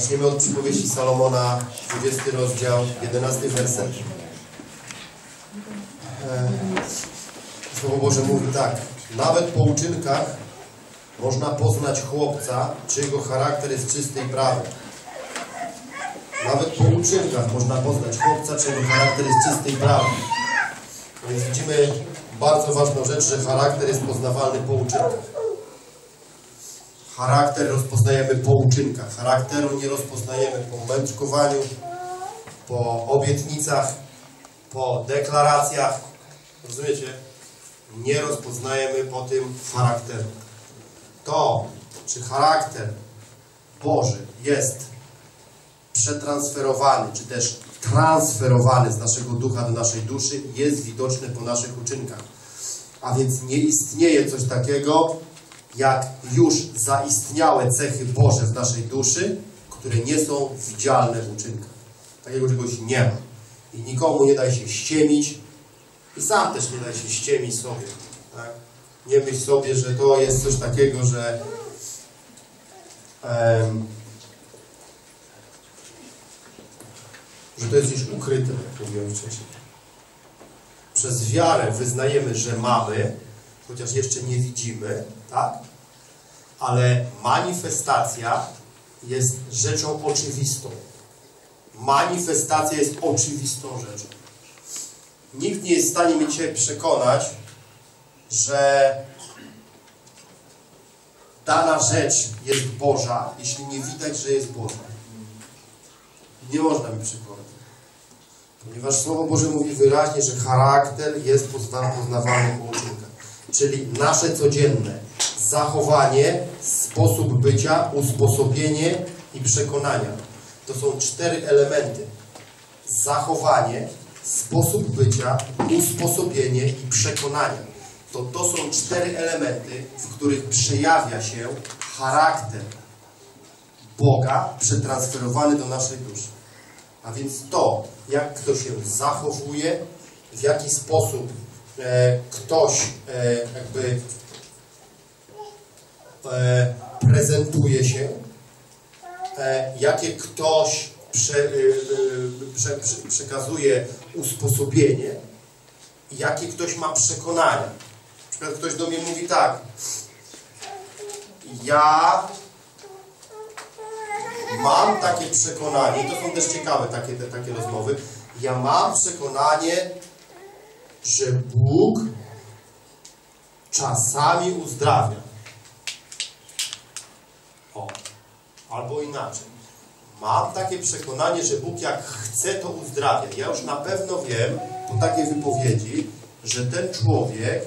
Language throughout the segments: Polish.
Zaczniemy od przypowieści Salomona, 20 rozdział, 11 werset. E, Słowo Boże mówi tak. Nawet po uczynkach można poznać chłopca, czy jego charakter jest czysty i prawy. Nawet po uczynkach można poznać chłopca, czy jego charakter jest czysty i prawy. Więc widzimy bardzo ważną rzecz, że charakter jest poznawalny po uczynkach. Charakter rozpoznajemy po uczynkach. Charakteru nie rozpoznajemy po mędrkowaniu, po obietnicach, po deklaracjach. Rozumiecie? Nie rozpoznajemy po tym charakteru. To, czy charakter Boży jest przetransferowany, czy też transferowany z naszego ducha do naszej duszy, jest widoczny po naszych uczynkach. A więc nie istnieje coś takiego, jak już zaistniałe cechy Boże w naszej duszy, które nie są widzialne w uczynkach. Takiego czegoś nie ma. I nikomu nie da się ściemić i sam też nie da się ściemić sobie. Tak? Nie myśl sobie, że to jest coś takiego, że em, że to jest gdzieś ukryte, jak mówiłem wcześniej. Przez wiarę wyznajemy, że mamy, chociaż jeszcze nie widzimy, tak? Ale manifestacja jest rzeczą oczywistą. Manifestacja jest oczywistą rzeczą. Nikt nie jest w stanie mnie dzisiaj przekonać, że dana rzecz jest Boża, jeśli nie widać, że jest Boża. Nie można mi przekonać. Ponieważ Słowo Boże mówi wyraźnie, że charakter jest pozna- poznawany po uczynkach. Czyli nasze codzienne zachowanie, sposób bycia, usposobienie i przekonania. To są cztery elementy. Zachowanie, sposób bycia, usposobienie i przekonania. To, to są cztery elementy, w których przejawia się charakter Boga przetransferowany do naszej duszy. A więc to, jak kto się zachowuje, w jaki sposób e, ktoś e, jakby prezentuje się, e, jakie ktoś prze, e, e, prze, prze, przekazuje usposobienie, jakie ktoś ma przekonania. Na przykład ktoś do mnie mówi tak, ja mam takie przekonanie, to są też ciekawe takie, te, takie rozmowy, ja mam przekonanie, że Bóg czasami uzdrawia. O, albo inaczej. Mam takie przekonanie, że Bóg jak chce, to uzdrawia. Ja już na pewno wiem po takiej wypowiedzi, że ten człowiek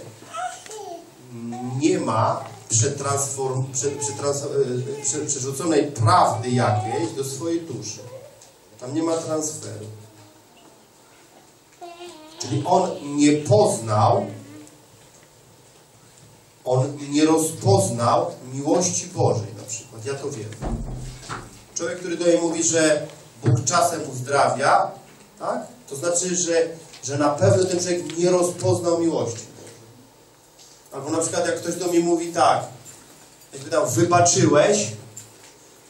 nie ma przetransform, prze, przetrans, e, prze, przerzuconej prawdy jakiejś do swojej duszy. Tam nie ma transferu. Czyli on nie poznał, on nie rozpoznał miłości Bożej. Ja to wiem. Człowiek, który do mnie mówi, że Bóg czasem uzdrawia, tak? to znaczy, że, że na pewno ten człowiek nie rozpoznał miłości. Albo na przykład jak ktoś do mnie mówi tak, jak pytał, wybaczyłeś?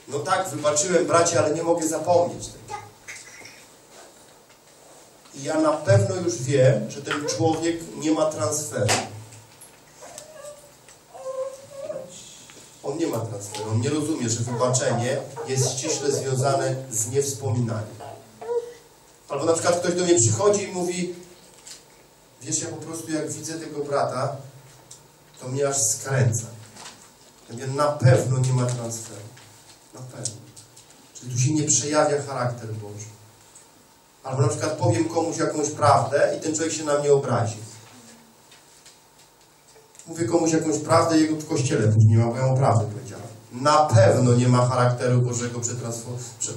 No tak, wybaczyłem bracie, ale nie mogę zapomnieć tego. I ja na pewno już wiem, że ten człowiek nie ma transferu. On nie ma transferu, on nie rozumie, że wybaczenie jest ściśle związane z niewspominaniem. Albo na przykład ktoś do mnie przychodzi i mówi, wiesz, ja po prostu jak widzę tego brata, to mnie aż skręca. Ja mówię, na pewno nie ma transferu. Na pewno. Czyli tu się nie przejawia charakter Boży. Albo na przykład powiem komuś jakąś prawdę i ten człowiek się na mnie obrazi. Mówię komuś jakąś prawdę jego w kościele później ma, bo ja mu prawdę powiedziałem. Na pewno nie ma charakteru Bożego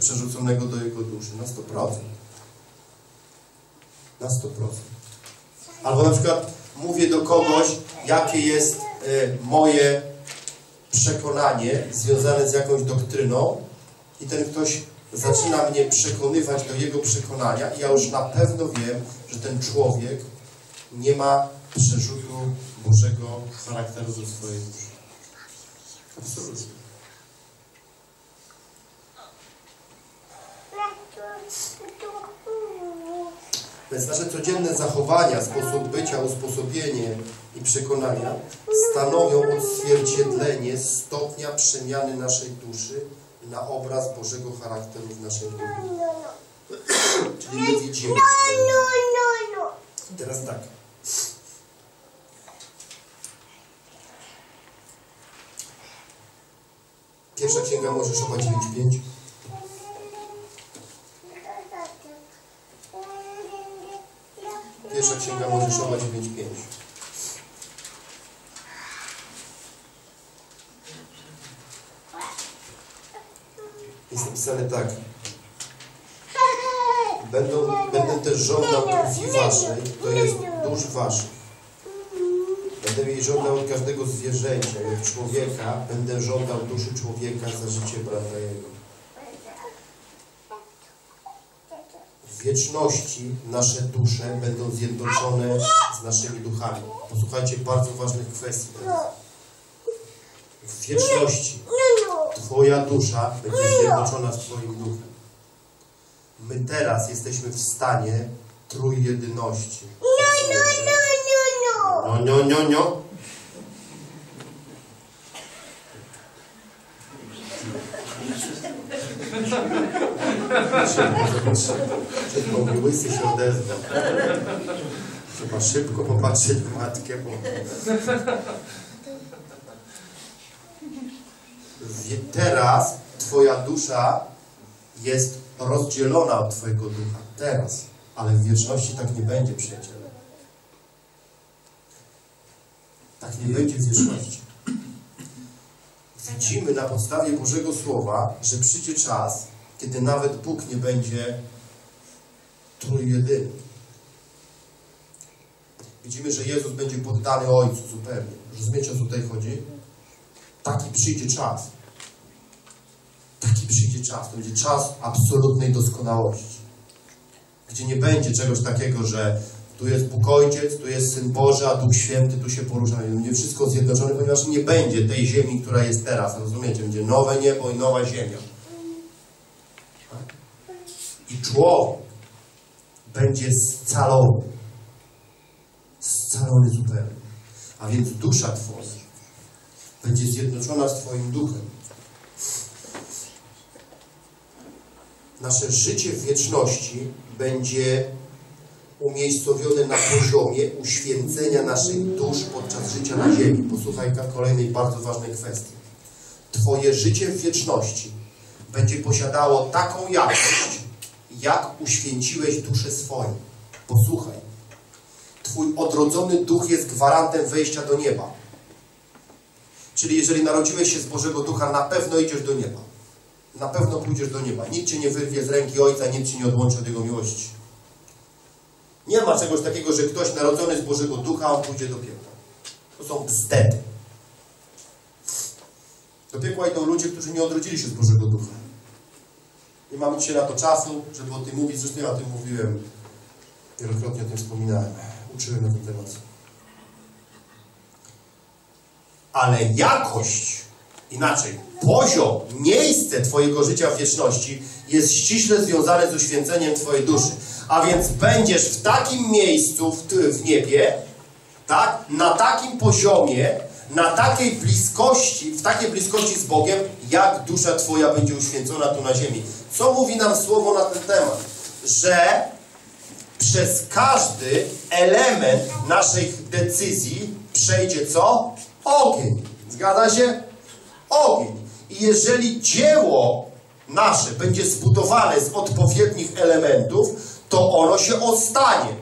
przerzuconego do jego duszy. Na 100%. Na 100%. Albo na przykład mówię do kogoś, jakie jest e, moje przekonanie związane z jakąś doktryną i ten ktoś zaczyna mnie przekonywać do jego przekonania i ja już na pewno wiem, że ten człowiek nie ma przerzutu Bożego charakteru do swojej duszy. Absolutnie. Więc nasze codzienne zachowania, sposób bycia, usposobienie i przekonania stanowią odzwierciedlenie stopnia przemiany naszej duszy na obraz Bożego charakteru w naszej duszy. Czyli my widzimy. Teraz tak. Pierwsza księga Mojżeszowa 9.5. Pierwsza księga Mojżeszowa 9.5. Jest napisane tak. Będą, będę też żądał krwi waszej, to jest dusz waszych. Będę jej żądał od każdego zwierzęcia, jak człowieka, będę żądał duszy człowieka za życie brata jego. W wieczności nasze dusze będą zjednoczone z naszymi duchami. Posłuchajcie bardzo ważnych kwestii. W wieczności Twoja dusza będzie zjednoczona z Twoim duchem. My teraz jesteśmy w stanie trójjedyności. No, no, no, no. Szybko mi łysy się odezwał. Trzeba szybko popatrzeć w matkę, bo... Teraz Twoja dusza jest rozdzielona od Twojego ducha. Teraz. Ale w wieczności tak nie będzie, przyjaciele. Tak nie będzie w. Widzimy na podstawie Bożego Słowa, że przyjdzie czas, kiedy nawet Bóg nie będzie trójjedyny. Widzimy, że Jezus będzie poddany Ojcu zupełnie. Rozumiecie, o co tutaj chodzi? Taki przyjdzie czas. Taki przyjdzie czas. To będzie czas absolutnej doskonałości. Gdzie nie będzie czegoś takiego, że tu jest Bóg Ojciec, tu jest Syn Boży, a Duch Święty tu się porusza. Będzie wszystko zjednoczone, ponieważ nie będzie tej ziemi, która jest teraz. Rozumiecie? Będzie nowe niebo i nowa ziemia. Tak? I człowiek będzie scalony. Scalony zupełnie. A więc dusza Twoja będzie zjednoczona z Twoim duchem. Nasze życie w wieczności będzie umiejscowione na poziomie uświęcenia naszych dusz podczas życia na ziemi. Posłuchaj kolejnej bardzo ważnej kwestii. Twoje życie w wieczności będzie posiadało taką jakość, jak uświęciłeś duszę swoją. Posłuchaj. Twój odrodzony duch jest gwarantem wejścia do nieba. Czyli jeżeli narodziłeś się z Bożego Ducha, na pewno idziesz do nieba. Na pewno pójdziesz do nieba. Nikt cię nie wyrwie z ręki Ojca, nikt cię nie odłączy od Jego miłości. Nie ma czegoś takiego, że ktoś narodzony z Bożego Ducha, on pójdzie do piekła. To są bzdety. Do piekła idą ludzie, którzy nie odrodzili się z Bożego Ducha. Nie mamy dzisiaj na to czasu, żeby o tym mówić. Zresztą ja o tym mówiłem. Wielokrotnie o tym wspominałem. Uczyłem na ten temat. Ale jakość, inaczej, poziom, miejsce Twojego życia w wieczności jest ściśle związane z uświęceniem Twojej duszy. A więc będziesz w takim miejscu w, w niebie, tak? Na takim poziomie, na takiej bliskości, w takiej bliskości z Bogiem, jak dusza Twoja będzie uświęcona tu na ziemi. Co mówi nam Słowo na ten temat? Że przez każdy element naszych decyzji przejdzie co? Ogień. Zgadza się? Ogień. I jeżeli dzieło nasze będzie zbudowane z odpowiednich elementów, to ono się ostanie.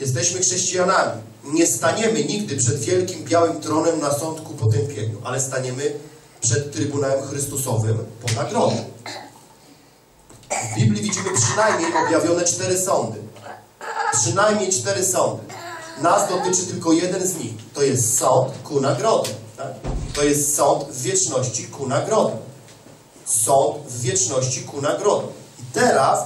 Jesteśmy chrześcijanami. Nie staniemy nigdy przed wielkim białym tronem na sąd ku potępieniu, ale staniemy przed Trybunałem Chrystusowym po nagrodę. W Biblii widzimy przynajmniej objawione cztery sądy. Przynajmniej cztery sądy. Nas dotyczy tylko jeden z nich. To jest sąd ku nagrodzie. Tak? To jest sąd w wieczności ku nagrodzie. Sąd w wieczności ku nagrodzie. I teraz,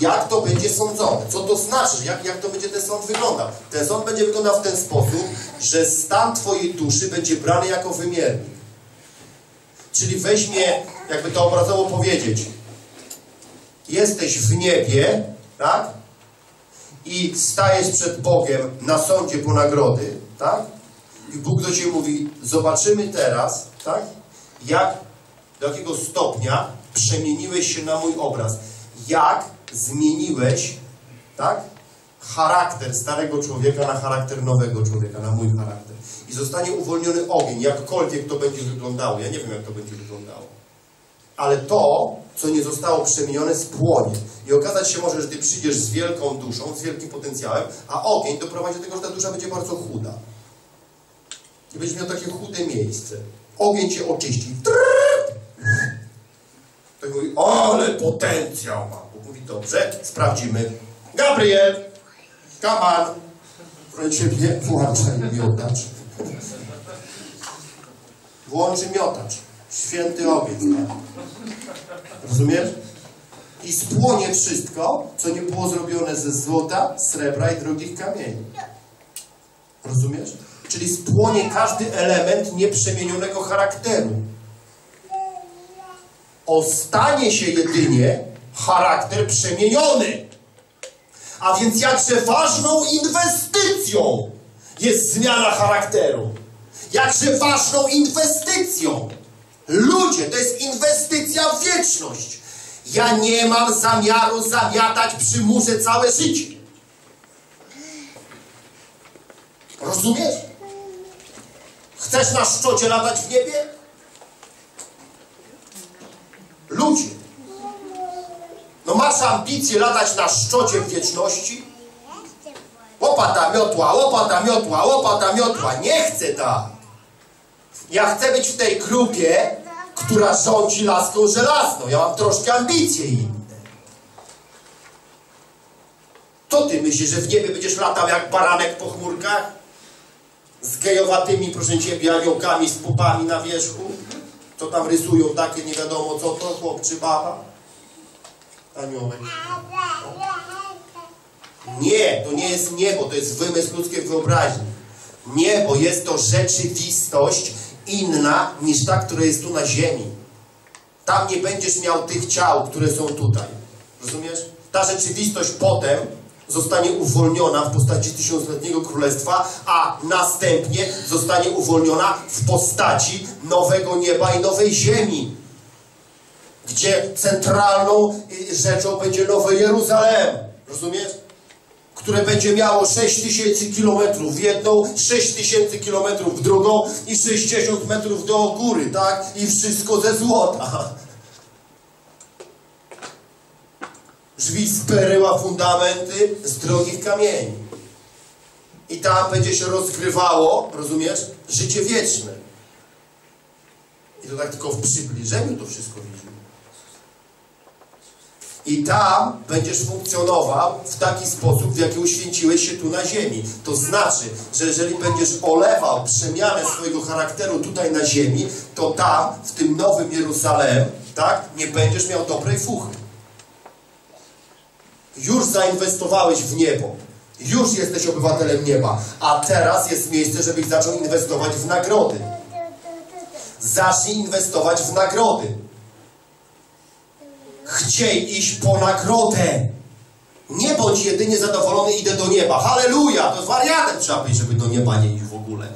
jak to będzie sądzone? Co to znaczy? Jak, jak to będzie ten sąd wyglądał? Ten sąd będzie wyglądał w ten sposób, że stan Twojej duszy będzie brany jako wymiernik. Czyli weźmie, jakby to obrazowo powiedzieć, jesteś w niebie, tak? I stajesz przed Bogiem na sądzie po nagrody, tak? I Bóg do Ciebie mówi, zobaczymy teraz, tak? Jak, do jakiego stopnia przemieniłeś się na mój obraz. Jak zmieniłeś, tak? Charakter starego człowieka na charakter nowego człowieka, na mój charakter. I zostanie uwolniony ogień, jakkolwiek to będzie wyglądało. Ja nie wiem, jak to będzie wyglądało. Ale to, co nie zostało przemienione, spłonie. I okazać się może, że Ty przyjdziesz z wielką duszą, z wielkim potencjałem, a ogień doprowadzi do tego, że ta dusza będzie bardzo chuda. I będziesz miał takie chude miejsce. Ogień Cię oczyści. To mówi, ale potencjał ma. Bóg mówi, dobrze, sprawdzimy. Gabriel, on. Proszę Ciebie, włączaj miotacz. Włączy miotacz. Święty tak? Rozumiesz? I spłonie wszystko, co nie było zrobione ze złota, srebra i drogich kamieni. Rozumiesz? Czyli spłonie każdy element nieprzemienionego charakteru. Ostanie się jedynie charakter przemieniony. A więc jakże ważną inwestycją jest zmiana charakteru. Jakże ważną inwestycją. Ludzie, to jest inwestycja w wieczność. Ja nie mam zamiaru zamiatać przy murze całe życie. Rozumiesz? Chcesz na szczocie latać w niebie? Ludzie. No masz ambicje latać na szczocie w wieczności? Łopata miotła, łopata miotła, łopata miotła. Nie chcę tak. Ja chcę być w tej grupie, która rządzi laską żelazną. Ja mam troszkę ambicje inne. To ty myślisz, że w niebie będziesz latał jak baranek po chmurkach? Z gejowatymi, proszę ciebie, aniołkami z pupami na wierzchu? Co tam rysują takie, nie wiadomo co to, chłop czy baba? Aniołek. Nie, to nie jest niebo, to jest wymysł ludzkiej wyobraźni. Niebo jest to rzeczywistość inna niż ta, która jest tu na ziemi. Tam nie będziesz miał tych ciał, które są tutaj. Rozumiesz? Ta rzeczywistość potem zostanie uwolniona w postaci tysiącletniego królestwa, a następnie zostanie uwolniona w postaci nowego nieba i nowej ziemi. Gdzie centralną y, rzeczą będzie Nowe Jeruzalem. Rozumiesz? Które będzie miało 6 tysięcy kilometrów w jedną, 6 tysięcy kilometrów w drugą i 60 metrów do góry, tak? I wszystko ze złota. Drzwi z peryła, fundamenty z drogich kamieni. I tam będzie się rozgrywało, rozumiesz, życie wieczne. I to tak tylko w przybliżeniu to wszystko widzimy. I tam będziesz funkcjonował w taki sposób, w jaki uświęciłeś się tu na ziemi. To znaczy, że jeżeli będziesz olewał przemianę swojego charakteru tutaj na ziemi, to tam, w tym nowym Jeruzalem, tak, nie będziesz miał dobrej fuchy. Już zainwestowałeś w niebo. Już jesteś obywatelem nieba. A teraz jest miejsce, żebyś zaczął inwestować w nagrody. Zacznij inwestować w nagrody. Chciej iść po nagrodę. Nie bądź jedynie zadowolony, idę do nieba. Halleluja! To z wariatem trzeba być, żeby do nieba nie iść w ogóle.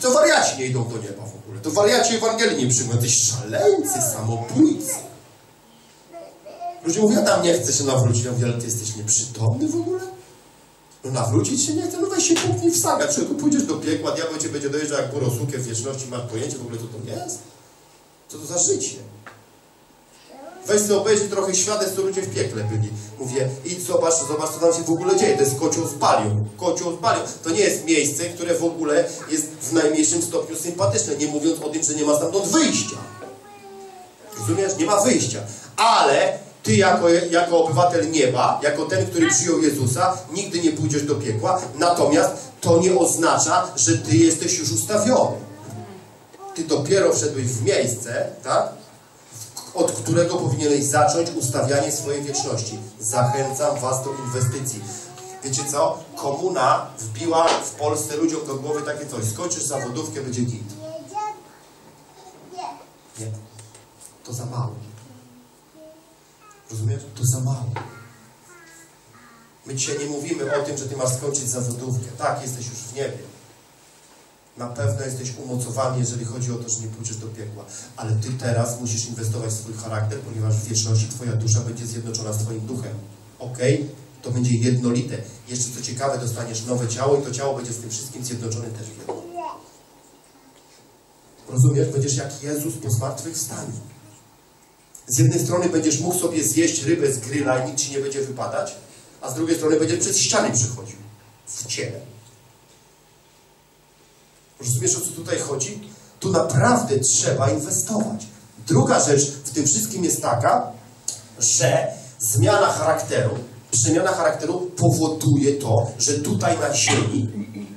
To wariaci nie idą do nieba w ogóle. To wariaci Ewangelii nie przyjmują. Jesteś szaleńcy, samobójcy. Ludzie mówią, ja tam nie chcę się nawrócić. Ja mówię, ale ty jesteś nieprzytomny w ogóle? No nawrócić się nie chce? No weź się puknij w saga. Człowieku, pójdziesz do piekła, diabeł cię będzie dojeżdżał jak burosukę w wieczności. Masz pojęcie w ogóle, co to jest? Co to za życie? Weź sobie obejrzyj trochę świadectw, co ludzie w piekle byli. Mówię, idź zobacz, zobacz, co tam się w ogóle dzieje. To jest kocioł z palią. Kocioł z palią. To nie jest miejsce, które w ogóle jest w najmniejszym stopniu sympatyczne. Nie mówiąc o tym, że nie ma stamtąd wyjścia. Rozumiesz? Nie ma wyjścia. Ale ty jako, jako obywatel nieba, jako ten, który przyjął Jezusa, nigdy nie pójdziesz do piekła. Natomiast to nie oznacza, że ty jesteś już ustawiony. Ty dopiero wszedłeś w miejsce, tak? Od którego powinieneś zacząć ustawianie swojej wieczności. Zachęcam Was do inwestycji. Wiecie co? Komuna wbiła w Polsce ludziom do głowy takie coś. Skończysz zawodówkę, będzie git. Nie. To za mało. Rozumiesz? To za mało. My dzisiaj nie mówimy o tym, że ty masz skończyć zawodówkę. Tak, jesteś już w niebie. Na pewno jesteś umocowany, jeżeli chodzi o to, że nie pójdziesz do piekła. Ale ty teraz musisz inwestować w swój charakter, ponieważ w wieczności twoja dusza będzie zjednoczona z twoim duchem. Ok? To będzie jednolite. Jeszcze co ciekawe, dostaniesz nowe ciało i to ciało będzie z tym wszystkim zjednoczone też w jedno. Rozumiesz? Będziesz jak Jezus po zmartwychwstaniu. Z jednej strony będziesz mógł sobie zjeść rybę z gryla i nic ci nie będzie wypadać, a z drugiej strony będziesz przez ściany przechodził. W ciele. Rozumiesz, o co tutaj chodzi? Tu naprawdę trzeba inwestować. Druga rzecz w tym wszystkim jest taka, że zmiana charakteru, przemiana charakteru powoduje to, że tutaj na ziemi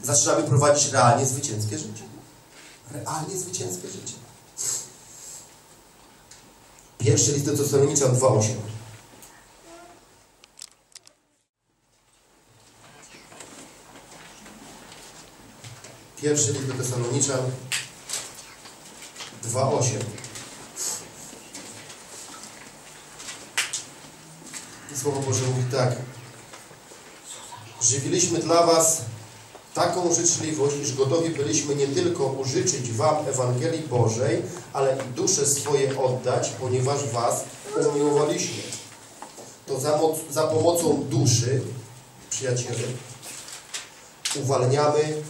zaczynamy prowadzić realnie zwycięskie życie. Realnie zwycięskie życie. Pierwszy list do Tesaloniczan 2,8. Pierwszy list do Tesaloniczan 2,8. I Słowo Boże mówi tak. Żywiliśmy dla Was taką życzliwość, iż gotowi byliśmy nie tylko użyczyć Wam Ewangelii Bożej, ale i dusze swoje oddać, ponieważ Was umiłowaliśmy. To za, moc, za pomocą duszy, przyjaciele, uwalniamy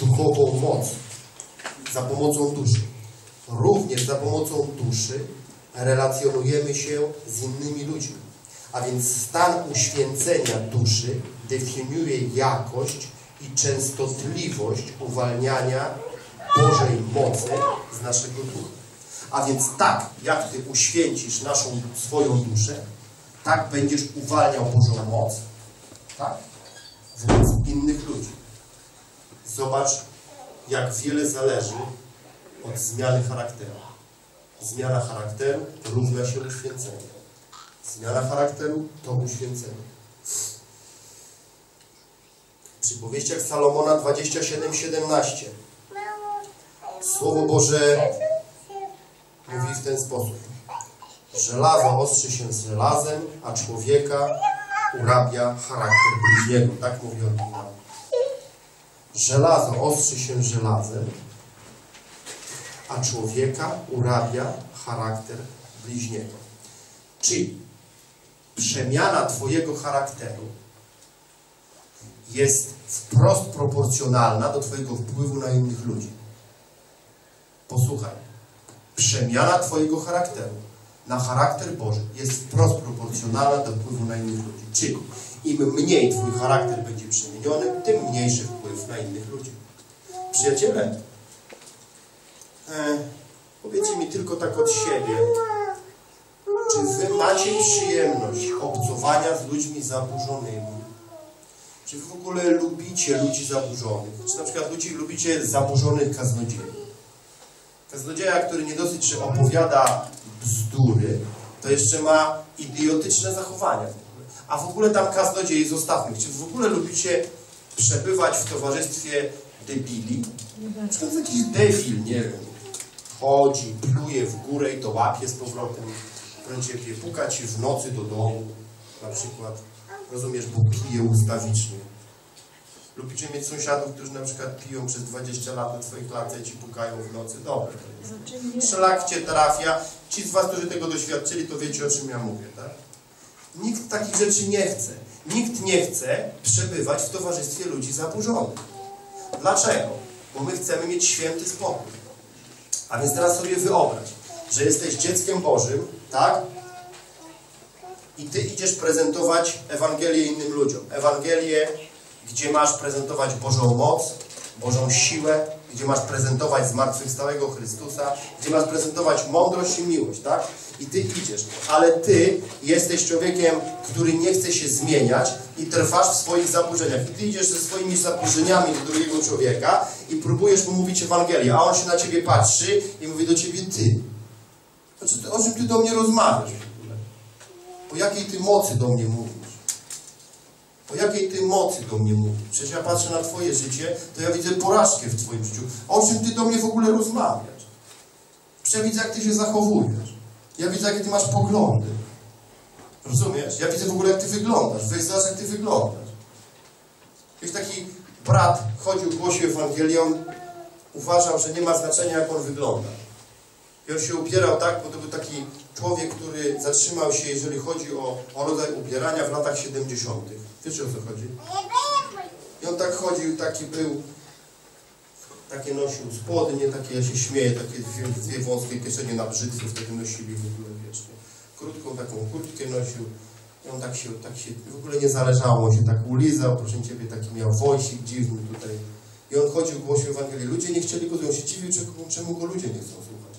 duchową moc. Za pomocą duszy. Również za pomocą duszy relacjonujemy się z innymi ludźmi. A więc stan uświęcenia duszy definiuje jakość i częstotliwość uwalniania Bożej mocy z naszego ducha. A więc tak, jak Ty uświęcisz naszą swoją duszę, tak będziesz uwalniał Bożą moc, tak? Wobec innych ludzi. Zobacz, jak wiele zależy od zmiany charakteru. Zmiana charakteru równa się uświęceniu. Zmiana charakteru to uświęcenie. W przypowieściach Salomona 27-17 Słowo Boże mówi w ten sposób. Żelazo ostrzy się z żelazem, a człowieka urabia charakter bliźniego. Tak mówi. Żelazo ostrzy się żelazem, a człowieka urabia charakter bliźniego. Czyli przemiana Twojego charakteru jest wprost proporcjonalna do Twojego wpływu na innych ludzi. Posłuchaj. Przemiana Twojego charakteru na charakter Boży jest wprost proporcjonalna do wpływu na innych ludzi. Czyli im mniej Twój charakter będzie przemieniony, tym mniejszy wpływ na innych ludzi. Przyjaciele, e, powiedzcie mi tylko tak od siebie, czy Wy macie przyjemność obcowania z ludźmi zaburzonymi? Czy w ogóle lubicie ludzi zaburzonych? Czy na przykład ludzi lubicie zaburzonych kaznodziei? Kaznodzieja, który nie dosyć, że opowiada bzdury, to jeszcze ma idiotyczne zachowania. A w ogóle tam kaznodziei zostawmy. Czy w ogóle lubicie przebywać w towarzystwie debili? Na przykład jakiś debil, nie wiem, chodzi, pluje w górę i to łapie z powrotem. Będzie puka ci w nocy do domu, na przykład. Rozumiesz, bo pije ustawicznie. Lubicie mieć sąsiadów, którzy na przykład piją przez 20 lat na twojej klatce i ci pukają w nocy. Dobre to jest. Szlak cię trafia. Ci z was, którzy tego doświadczyli, to wiecie o czym ja mówię, tak? Nikt takich rzeczy nie chce. Nikt nie chce przebywać w towarzystwie ludzi zaburzonych. Dlaczego? Bo my chcemy mieć święty spokój. A więc teraz sobie wyobraź, że jesteś dzieckiem Bożym, tak? I ty idziesz prezentować Ewangelię innym ludziom. Ewangelię, gdzie masz prezentować Bożą moc, Bożą siłę, gdzie masz prezentować zmartwychwstałego Chrystusa, gdzie masz prezentować mądrość i miłość, tak? I ty idziesz. Ale ty jesteś człowiekiem, który nie chce się zmieniać i trwasz w swoich zaburzeniach. I ty idziesz ze swoimi zaburzeniami do drugiego człowieka i próbujesz mu mówić Ewangelię, a on się na ciebie patrzy i mówi do ciebie ty. Znaczy, o czym ty do mnie rozmawiasz w ogóle? O jakiej ty mocy do mnie mówisz? O jakiej ty mocy do mnie mówisz? Przecież ja patrzę na twoje życie, to ja widzę porażkę w twoim życiu. O czym ty do mnie w ogóle rozmawiasz? Przecież ja widzę, jak ty się zachowujesz. Ja widzę, jakie ty masz poglądy. Rozumiesz? Ja widzę w ogóle, jak ty wyglądasz. Weź zobacz, jak ty wyglądasz. Jakiś taki brat chodził, głosił Ewangelię, uważał, że nie ma znaczenia, jak on wygląda. I on się upierał tak, bo to był taki człowiek, który zatrzymał się, jeżeli chodzi o, o rodzaj ubierania w latach 70. Wiecie o co chodzi? I on tak chodził, taki był, takie nosił spodnie, takie, ja się śmieję, takie dwie, dwie wąskie kieszenie na brzytwy wtedy nosili w ogóle, wiesz, nie? Krótką taką kurtkę nosił. I on tak się, tak się, w ogóle nie zależało, on się tak ulizał, proszę Ciebie, taki miał wąsik dziwny tutaj. I on chodził, głosił Ewangelię. Ludzie nie chcieli go, on się dziwił, czemu go ludzie nie chcą słuchać.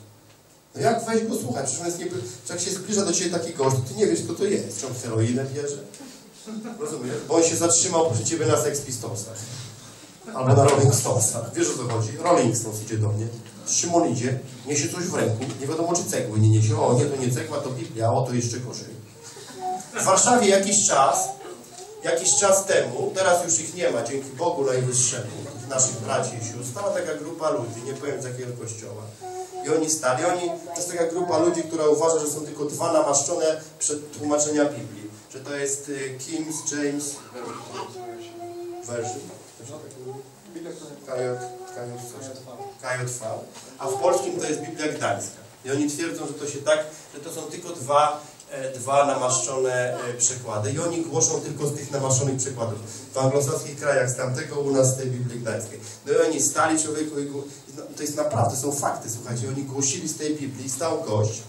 No jak weź go słuchać? Przecież on jest jak się zbliża do Ciebie taki gość, to Ty nie wiesz, kto to jest. Czy on heroinę bierze? Rozumiesz? Bo on się zatrzymał, proszę Ciebie, na Sex Pistolsach. Albo na Rolling Stonesach. Wiesz o co chodzi? Rolling Stones idzie do mnie. Szymon idzie, niesie coś w ręku. Nie wiadomo, czy cegły nie niesie. O, nie, to nie cegła, to Biblia. O, to jeszcze gorzej. W Warszawie jakiś czas, jakiś czas temu, teraz już ich nie ma, dzięki Bogu Najwyższemu, naszych braci i sióstr, stała taka grupa ludzi, nie powiem z jakiego kościoła. I oni stali, oni, to jest taka grupa ludzi, która uważa, że są tylko dwa namaszczone przed tłumaczenia Biblii. Że to jest y, King's James Version. KJ, KJV. A w polskim to jest Biblia Gdańska. I oni twierdzą, że to się tak, że to są tylko dwa, dwa namaszczone e, przekłady. I oni głoszą tylko z tych namaszczonych przekładów. W anglosaskich krajach z tamtego, u nas z tej Biblii Gdańskiej. No i oni stali człowieku i no, to jest naprawdę, są fakty, słuchajcie. Oni głosili z tej Biblii, stał gość,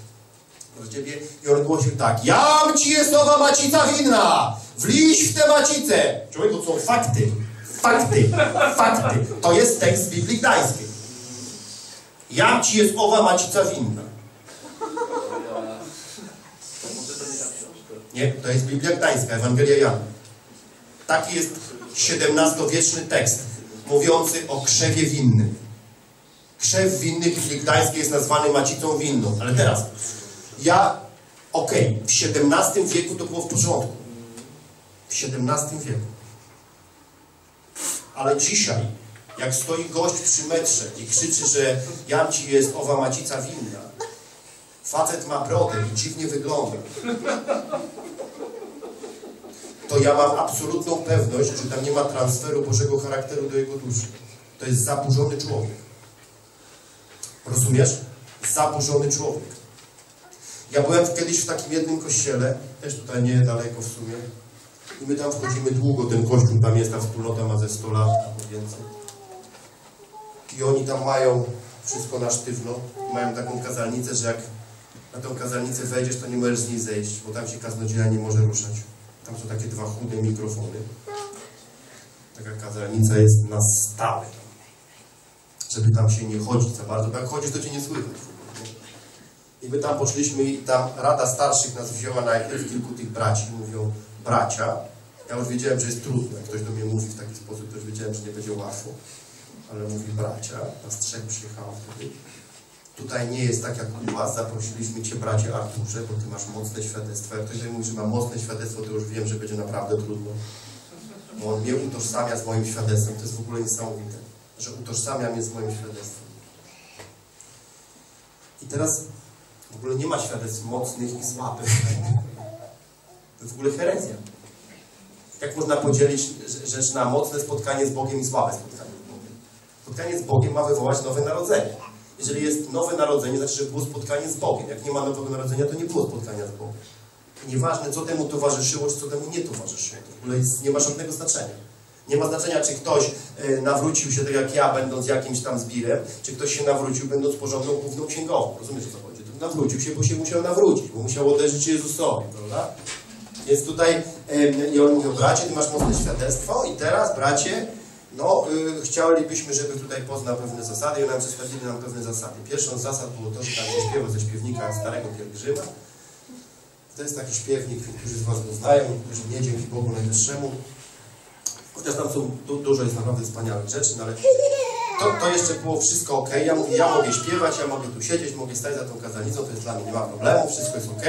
proszę Ciebie, i on głosił tak. Jam ci jest owa macica winna! Wliś w tę macicę! Człowieku, to są fakty. Fakty, fakty. To jest tekst Biblii Gdańskiej. Jam ci jest owa macica winna. Nie, to jest Biblia Gdańska, Ewangelia Jana. Taki jest XVII-wieczny tekst mówiący o krzewie winnym. Krzew winny Biblii Gdańskiej jest nazwany macicą winną. Ale teraz, ja, okej, w XVII wieku to było w porządku. W XVII wieku. Ale dzisiaj, jak stoi gość przy metrze i krzyczy, że jam ci jest owa macica winna, facet ma brodę i dziwnie wygląda, to ja mam absolutną pewność, że tam nie ma transferu Bożego charakteru do jego duszy. To jest zaburzony człowiek. Rozumiesz? Zaburzony człowiek. Ja byłem kiedyś w takim jednym kościele, też tutaj niedaleko w sumie, i my tam wchodzimy długo, ten kościół tam jest, ta wspólnota ma ze 100 lat albo więcej. I oni tam mają wszystko na sztywno, mają taką kazalnicę, że jak na tą kazalnicę wejdziesz, to nie możesz z niej zejść, bo tam się kaznodzieja nie może ruszać. Tam są takie dwa chude mikrofony. Taka kazalnica jest na stałe. Żeby tam się nie chodzić za bardzo, bo jak chodzisz, to cię nie słychać. I my tam poszliśmy i tam Rada Starszych nas wzięła najpierw kilku tych braci, mówią bracia. Ja już wiedziałem, że jest trudno. Jak ktoś do mnie mówi w taki sposób, to już wiedziałem, że nie będzie łatwo. Ale mówi bracia, nas trzech przyjechało wtedy. Tutaj nie jest tak jak u Was, zaprosiliśmy Cię bracie Arturze, bo Ty masz mocne świadectwo. Jak ktoś mówi, że ma mocne świadectwo, to już wiem, że będzie naprawdę trudno. Bo on mnie utożsamia z moim świadectwem. To jest w ogóle niesamowite, że utożsamia mnie z moim świadectwem. I teraz w ogóle nie ma świadectw mocnych i słabych. To jest w ogóle herezja. Jak można podzielić rzecz na mocne spotkanie z Bogiem i słabe spotkanie z Bogiem? Spotkanie z Bogiem ma wywołać nowe narodzenie. Jeżeli jest nowe narodzenie, znaczy, że było spotkanie z Bogiem. Jak nie ma nowego narodzenia, to nie było spotkania z Bogiem. Nieważne, co temu towarzyszyło, czy co temu nie towarzyszyło. To w ogóle jest, nie ma żadnego znaczenia. Nie ma znaczenia, czy ktoś e, nawrócił się tak jak ja, będąc jakimś tam zbirem, czy ktoś się nawrócił, będąc porządną główną księgową. Rozumiesz, o co chodzi? To nawrócił się, bo się musiał nawrócić, bo musiał oddać Jezusowi, prawda? Więc tutaj i on mówi, bracie, ty masz mocne świadectwo i teraz, bracie, no, y, chcielibyśmy, żeby tutaj poznał pewne zasady i oni nam przedstawili nam pewne zasady. Pierwszą z zasad było to, że tam się śpiewa ze śpiewnika Starego Pielgrzyma. To jest taki śpiewnik, którzy z Was go znają, którzy nie dzięki Bogu Najwyższemu. Chociaż tam są, du, dużo jest naprawdę wspaniałych rzeczy, no ale to, to jeszcze było wszystko ok. Ja mówię, ja mogę śpiewać, ja mogę tu siedzieć, mogę stać za tą kazalnicą, to jest dla mnie nie ma problemu, wszystko jest ok.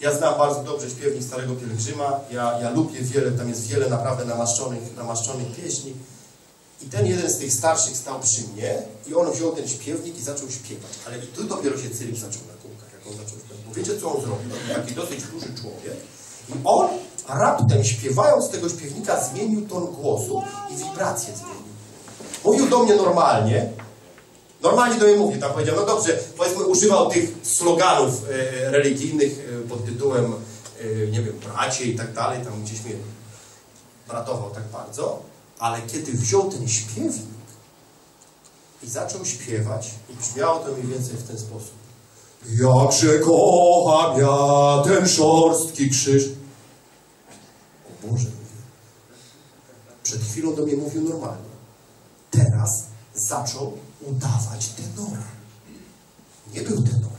Ja znam bardzo dobrze śpiewnik Starego Pielgrzyma, ja, ja lubię wiele, tam jest wiele naprawdę namaszczonych, namaszczonych pieśni. I ten jeden z tych starszych stał przy mnie i on wziął ten śpiewnik i zaczął śpiewać. Ale i tu dopiero się cyrk zaczął na kółkach, jak on zaczął śpiewać. Bo wiecie co on zrobił? Taki dosyć duży człowiek. I on raptem śpiewając tego śpiewnika zmienił ton głosu i wibrację zmienił. Mówił do mnie normalnie, Normalnie do mnie mówi, tam powiedział, no dobrze, powiedzmy używał tych sloganów e, religijnych e, pod tytułem, e, nie wiem, bracie i tak dalej, tam gdzieś mnie bratował tak bardzo, ale kiedy wziął ten śpiewnik i zaczął śpiewać i brzmiało to mniej więcej w ten sposób. Jakże kocham ja ten szorstki krzyż. O Boże. Przed chwilą do mnie mówił normalnie. Teraz zaczął udawać tenora. Nie był tenorem.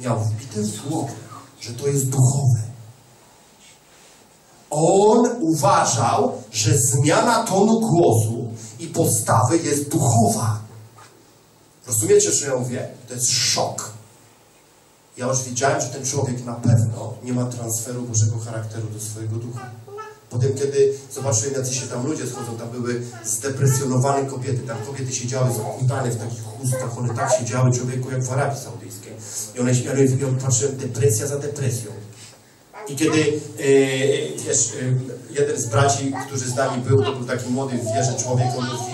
Miał wbite w głowę, że to jest duchowe. On uważał, że zmiana tonu głosu i postawy jest duchowa. Rozumiecie, co ja mówię? To jest szok. Ja już wiedziałem, że ten człowiek na pewno nie ma transferu Bożego charakteru do swojego ducha. Potem, kiedy zobaczyłem, jacy się tam ludzie schodzą, tam były zdepresjonowane kobiety, tam kobiety siedziały zakutane w takich chustkach, one tak siedziały człowieku jak w Arabii Saudyjskiej. I one, ja, ja patrzyłem, depresja za depresją. I kiedy e, wiesz, e, jeden z braci, którzy z nami był, to był taki młody w wierze człowiek, on mówi,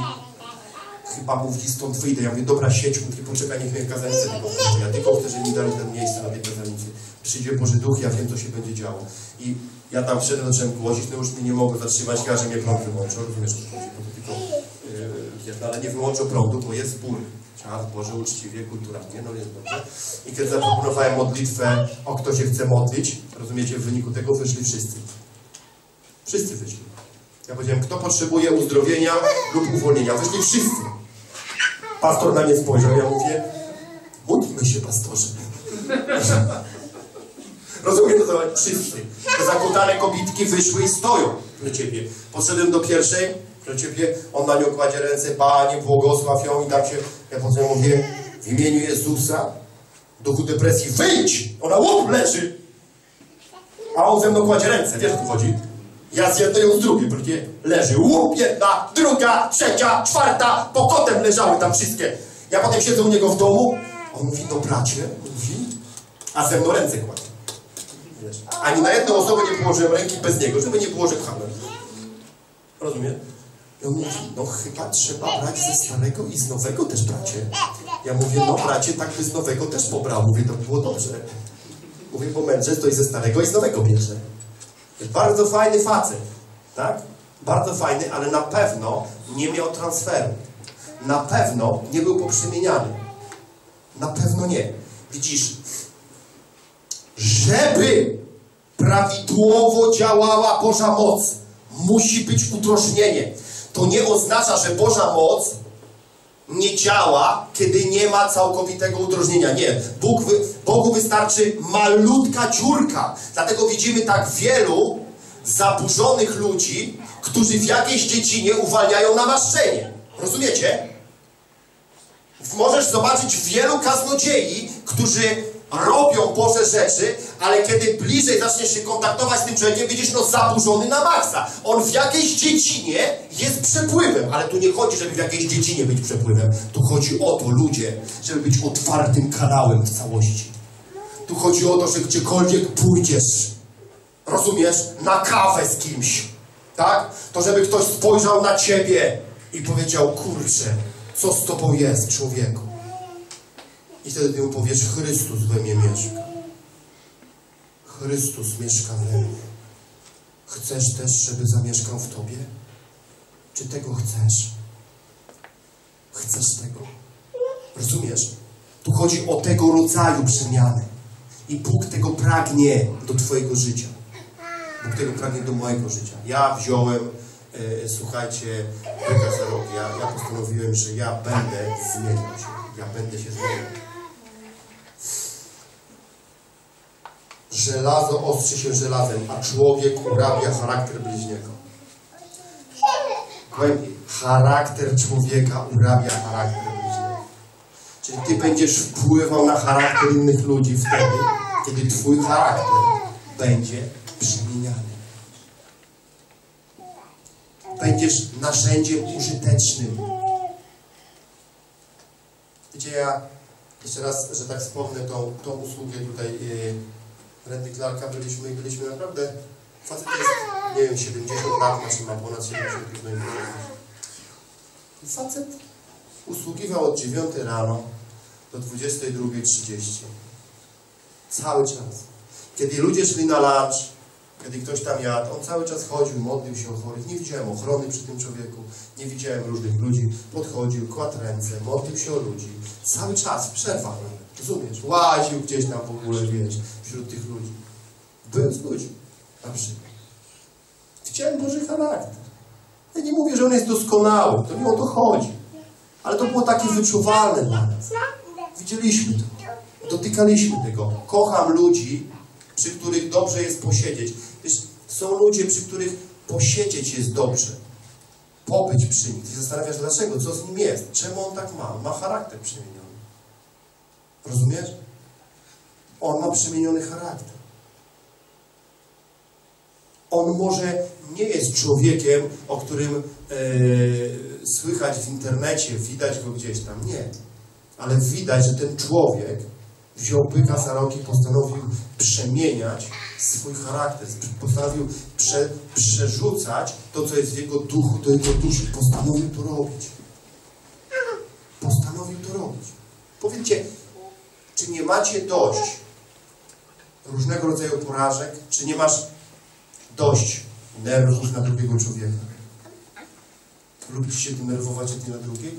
chyba mówi, stąd wyjdę. Ja mówię, dobra, sieć, mówi, poczekaj, niech mnie kazanice tylko. Ja tylko chcę, żeby mi dali ten miejsce na tej kazanicy. Przyjdzie Boży Duch, ja wiem, co się będzie działo. I ja tam wszedłem, zacząłem głosić, no już mnie nie mogło zatrzymać, każe mnie prąd wyłączył, rozumiesz, tylko, yy, ale nie wyłączył prądu, bo jest ból. Czas, Boże, uczciwie, kulturalnie, no jest dobrze. I kiedy zaproponowałem modlitwę, o kto się chce modlić, rozumiecie, w wyniku tego wyszli wszyscy. Wszyscy wyszli. Ja powiedziałem, kto potrzebuje uzdrowienia lub uwolnienia? Wyszli wszyscy. Pastor na mnie spojrzał, ja mówię, módlmy się, pastorze. Rozumiem, to wszyscy. Te zakutane kobitki wyszły i stoją do ciebie. Podszedłem do pierwszej, do ciebie, on na nią kładzie ręce, Panie, błogosław ją i tam się, ja potem mówię, w imieniu Jezusa, duchu depresji, wyjdź! Ona łup leży! A on ze mną kładzie ręce, wiesz o co chodzi? Ja z jednej, on z drugiej, protože leży łup jedna, druga, trzecia, czwarta, pokotem leżały tam wszystkie. Ja potem siedzę u niego w domu, on mówi, no bracie, mówi, a ze mną ręce kładzie. Ani na jedną osobę nie położyłem ręki bez niego, żeby nie było, że pchałem. Rozumiem? I on mówi, no chyba trzeba brać ze starego i z nowego też, bracie. Ja mówię, no bracie, tak by z nowego też pobrał. Mówię, to było dobrze. Mówię, bo mędrzec to i ze starego i z nowego bierze. Jest bardzo fajny facet, tak? Bardzo fajny, ale na pewno nie miał transferu. Na pewno nie był poprzemieniany. Na pewno nie. Widzisz, żeby prawidłowo działała Boża moc, musi być udrożnienie. To nie oznacza, że Boża moc nie działa, kiedy nie ma całkowitego udrożnienia. Nie. Bóg Bogu wystarczy malutka dziurka. Dlatego widzimy tak wielu zaburzonych ludzi, którzy w jakiejś dziedzinie uwalniają namaszczenie. Rozumiecie? Możesz zobaczyć wielu kaznodziei, którzy robią Boże rzeczy, ale kiedy bliżej zaczniesz się kontaktować z tym człowiekiem, widzisz, no zaburzony na maksa. On w jakiejś dziedzinie jest przepływem, ale tu nie chodzi, żeby w jakiejś dziedzinie być przepływem. Tu chodzi o to, ludzie, żeby być otwartym kanałem w całości. Tu chodzi o to, że gdziekolwiek pójdziesz, rozumiesz, na kawę z kimś, tak? To żeby ktoś spojrzał na ciebie i powiedział, kurczę, co z tobą jest, człowieku? I wtedy ty mu powiesz, Chrystus we mnie mieszka. Chrystus mieszka we mnie. Chcesz też, żeby zamieszkał w tobie? Czy tego chcesz? Chcesz tego? Rozumiesz? Tu chodzi o tego rodzaju przemiany. I Bóg tego pragnie do twojego życia. Bóg tego pragnie do mojego życia. Ja wziąłem, e, słuchajcie, rok. Ja, ja postanowiłem, że ja będę zmieniał się. Ja będę się zmieniał. Żelazo ostrzy się żelazem, a człowiek urabia charakter bliźniego. Głębiej. Charakter człowieka urabia charakter bliźniego. Czyli ty będziesz wpływał na charakter innych ludzi wtedy, kiedy twój charakter będzie przemieniany. Będziesz narzędziem użytecznym. Wiecie, ja Jeszcze raz, że tak wspomnę tą, tą usługę tutaj yy, Randy Clarka, byliśmy, byliśmy naprawdę, facet jest, nie wiem, 70 lat, znaczy ma ponad 70 trudno im powiedzieć. I Facet usługiwał od 9 rano do 22.30. Cały czas. Kiedy ludzie szli na lunch, kiedy ktoś tam jadł, on cały czas chodził, modlił się o chorych. Nie widziałem ochrony przy tym człowieku, nie widziałem różnych ludzi. Podchodził, kładł ręce, modlił się o ludzi. Cały czas, przerwa. Rozumiesz? Łaził gdzieś tam w ogóle, wiesz, wśród tych ludzi. Byłem z ludźmi, na przykład. Widziałem Boży charakter. Ja nie mówię, że on jest doskonały, to nie o to chodzi. Ale to było takie wyczuwalne dla nas. Widzieliśmy to. Dotykaliśmy tego. Kocham ludzi, przy których dobrze jest posiedzieć. Wiesz, są ludzie, przy których posiedzieć jest dobrze. Pobyć przy nich. Ty się zastanawiasz, dlaczego? Co z nim jest? Czemu on tak ma? Ma charakter przemieniony. Rozumiesz? On ma przemieniony charakter. On może nie jest człowiekiem, o którym e, słychać w internecie, widać go gdzieś tam. Nie. Ale widać, że ten człowiek wziął byka za rogi, postanowił przemieniać swój charakter, postanowił prze, przerzucać to, co jest w jego duchu, do jego duszy. Postanowił to robić. Postanowił to robić. Powiedzcie, czy nie macie dość różnego rodzaju porażek? Czy nie masz dość nerwów na drugiego człowieka? Lubicie się denerwować jedni na drugiej?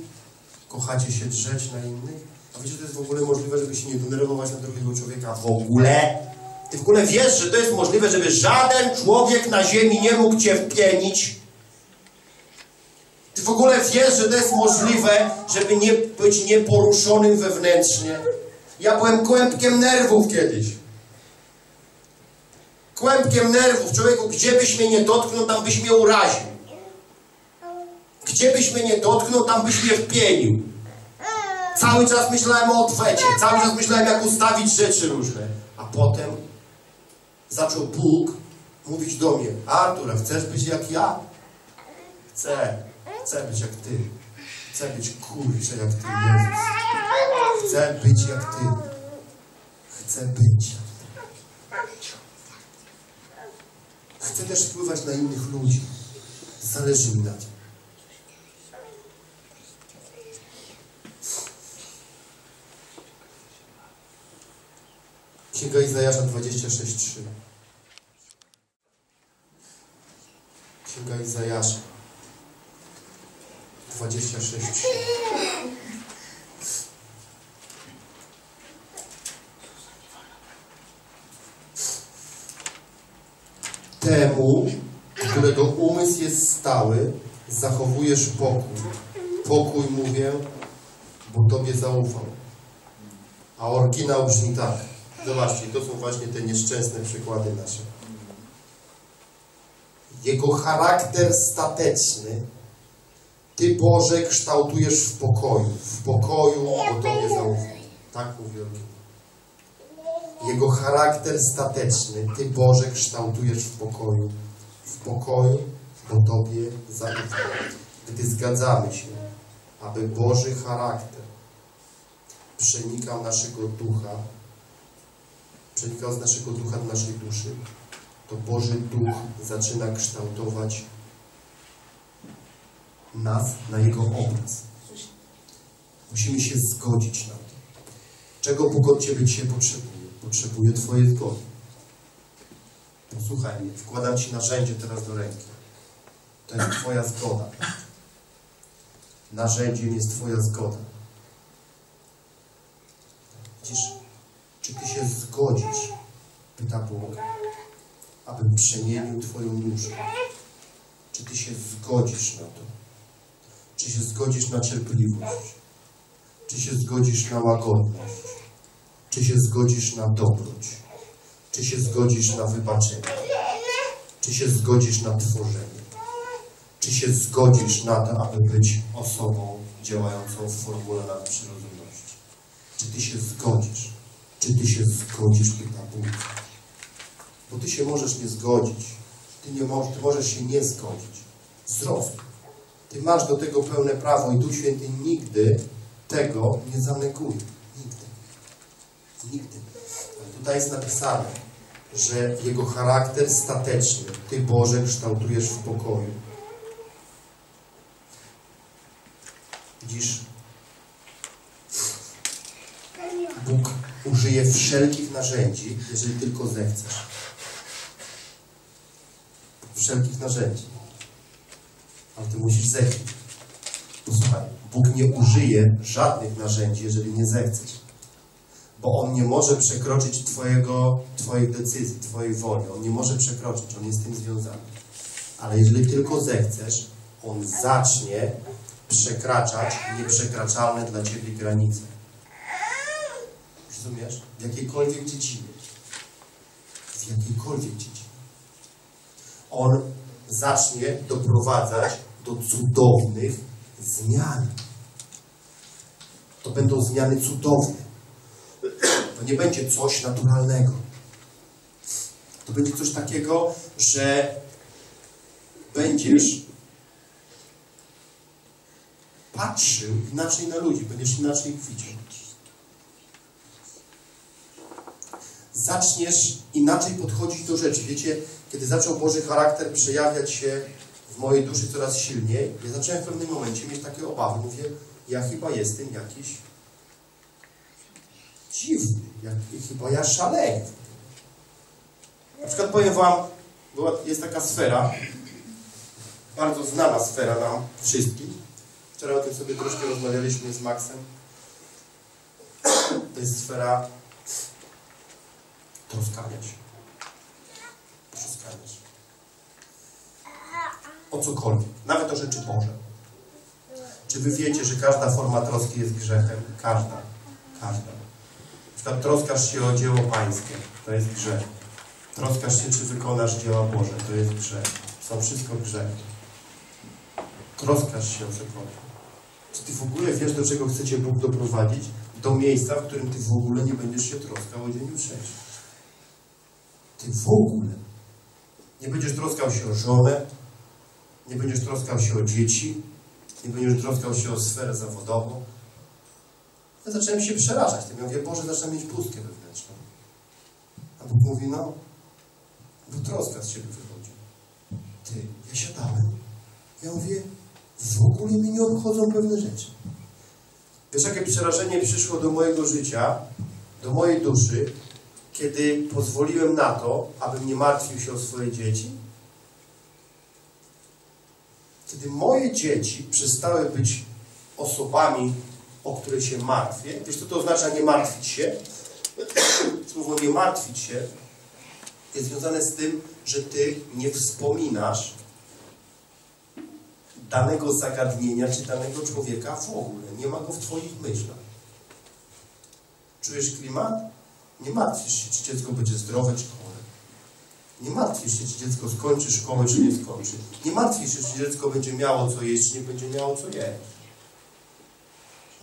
Kochacie się drzeć na innych? A wiecie, że to jest w ogóle możliwe, żeby się nie denerwować na drugiego człowieka? W ogóle? Ty w ogóle wiesz, że to jest możliwe, żeby żaden człowiek na ziemi nie mógł cię wpienić? Ty w ogóle wiesz, że to jest możliwe, żeby nie być nieporuszonym wewnętrznie? Ja byłem kłębkiem nerwów kiedyś. Kłębkiem nerwów. Człowieku, gdzie byś mnie nie dotknął, tam byś mnie uraził. Gdzie byś mnie nie dotknął, tam byś mnie wpienił. Cały czas myślałem o odwecie. Cały czas myślałem, jak ustawić rzeczy różne. A potem zaczął Bóg mówić do mnie. Artur, chcesz być jak ja? Chcę. Chcę być jak Ty. Chcę być kurczę jak Ty, Jezus. Chcę być jak Ty. Chcę być. Chcę też wpływać na innych ludzi. Zależy mi na tym. Księga Izajasza 26:3. Księga Izajasza 26:3. Temu, którego umysł jest stały, zachowujesz pokój. Pokój mówię, bo Tobie zaufał. A oryginał brzmi tak. Zobaczcie, to są właśnie te nieszczęsne przykłady nasze. Jego charakter stateczny Ty, Boże, kształtujesz w pokoju. W pokoju, bo Tobie zaufał. Tak mówi oryginał. Jego charakter stateczny Ty, Boże, kształtujesz w pokoju. W pokoju, bo Tobie zaufał. Gdy zgadzamy się, aby Boży charakter przenikał naszego ducha, przenikał z naszego ducha do naszej duszy, to Boży Duch zaczyna kształtować nas na Jego obraz. Musimy się zgodzić na to. Czego Bóg od Ciebie dzisiaj potrzebuje? Potrzebuje Twojej zgody. Posłuchaj mnie, wkładam Ci narzędzie teraz do ręki. To jest Twoja zgoda. Narzędziem jest Twoja zgoda. Widzisz, czy Ty się zgodzisz, pyta Bóg, abym przemienił Twoją duszę? Czy Ty się zgodzisz na to? Czy się zgodzisz na cierpliwość? Czy się zgodzisz na łagodność? Czy się zgodzisz na dobroć? Czy się zgodzisz na wybaczenie? Czy się zgodzisz na tworzenie? Czy się zgodzisz na to, aby być osobą działającą w formule nadprzyrodzoności? Czy Ty się zgodzisz? Czy Ty się zgodzisz, pyta Bóg? Bo Ty się możesz nie zgodzić. Ty, nie możesz, ty możesz się nie zgodzić. Zrozum. Ty masz do tego pełne prawo i Duch Święty nigdy tego nie zaneguje. Nigdy. Ale tutaj jest napisane, że jego charakter stateczny Ty, Boże, kształtujesz w pokoju. Widzisz, Bóg użyje wszelkich narzędzi, jeżeli tylko zechcesz. Wszelkich narzędzi. Ale Ty musisz zechcieć. Posłuchaj, Bóg nie użyje żadnych narzędzi, jeżeli nie zechcesz. Bo On nie może przekroczyć twojego, Twojej decyzji, Twojej woli. On nie może przekroczyć, On jest z tym związany. Ale jeżeli tylko zechcesz, On zacznie przekraczać nieprzekraczalne dla Ciebie granice. Rozumiesz? W jakiejkolwiek dziedzinie. W jakiejkolwiek dziedzinie. On zacznie doprowadzać do cudownych zmian. To będą zmiany cudowne. To nie będzie coś naturalnego. To będzie coś takiego, że będziesz patrzył inaczej na ludzi, będziesz inaczej ich widział. Zaczniesz inaczej podchodzić do rzeczy. Wiecie, kiedy zaczął Boży charakter przejawiać się w mojej duszy coraz silniej, ja zacząłem w pewnym momencie mieć takie obawy. Mówię, ja chyba jestem jakiś dziwny, jak, chyba ja szaleję. Na przykład powiem Wam, była, jest taka sfera, bardzo znana sfera nam wszystkim. Wczoraj o tym sobie troszkę rozmawialiśmy z Maxem. To jest sfera troskania się. Troskania się. O cokolwiek. Nawet o rzeczy Boże. Czy wy wiecie, że każda forma troski jest grzechem? Każda. Każda. Przykład troskasz się o dzieło pańskie. To jest grzech. Troskasz się, czy wykonasz dzieła Boże. To jest grzech. Są wszystko grzechy. Troskasz się o cokolwiek. Czy ty w ogóle wiesz, do czego chcecie Bóg doprowadzić? Do miejsca, w którym ty w ogóle nie będziesz się troskał o dzień jutrzejszy. Ty w ogóle nie będziesz troskał się o żonę, nie będziesz troskał się o dzieci, nie będziesz troskał się o sferę zawodową. Ja zacząłem się przerażać tym. Ja mówię, Boże, zaczynam mieć pustkę wewnętrzną. A Bóg mówi, no, bo troska z Ciebie wychodzi. Ty, ja siadałem. Ja mówię, w ogóle mi nie obchodzą pewne rzeczy. Wiesz, jakie przerażenie przyszło do mojego życia, do mojej duszy, kiedy pozwoliłem na to, abym nie martwił się o swoje dzieci? Kiedy moje dzieci przestały być osobami, o które się martwię. Wiesz, co to oznacza nie martwić się? Słowo nie martwić się jest związane z tym, że ty nie wspominasz danego zagadnienia czy danego człowieka w ogóle. Nie ma go w twoich myślach. Czujesz klimat? Nie martwisz się, czy dziecko będzie zdrowe, czy chore. Nie martwisz się, czy dziecko skończy szkołę, czy nie skończy. Nie martwisz się, czy dziecko będzie miało co jeść, czy nie będzie miało co jeść.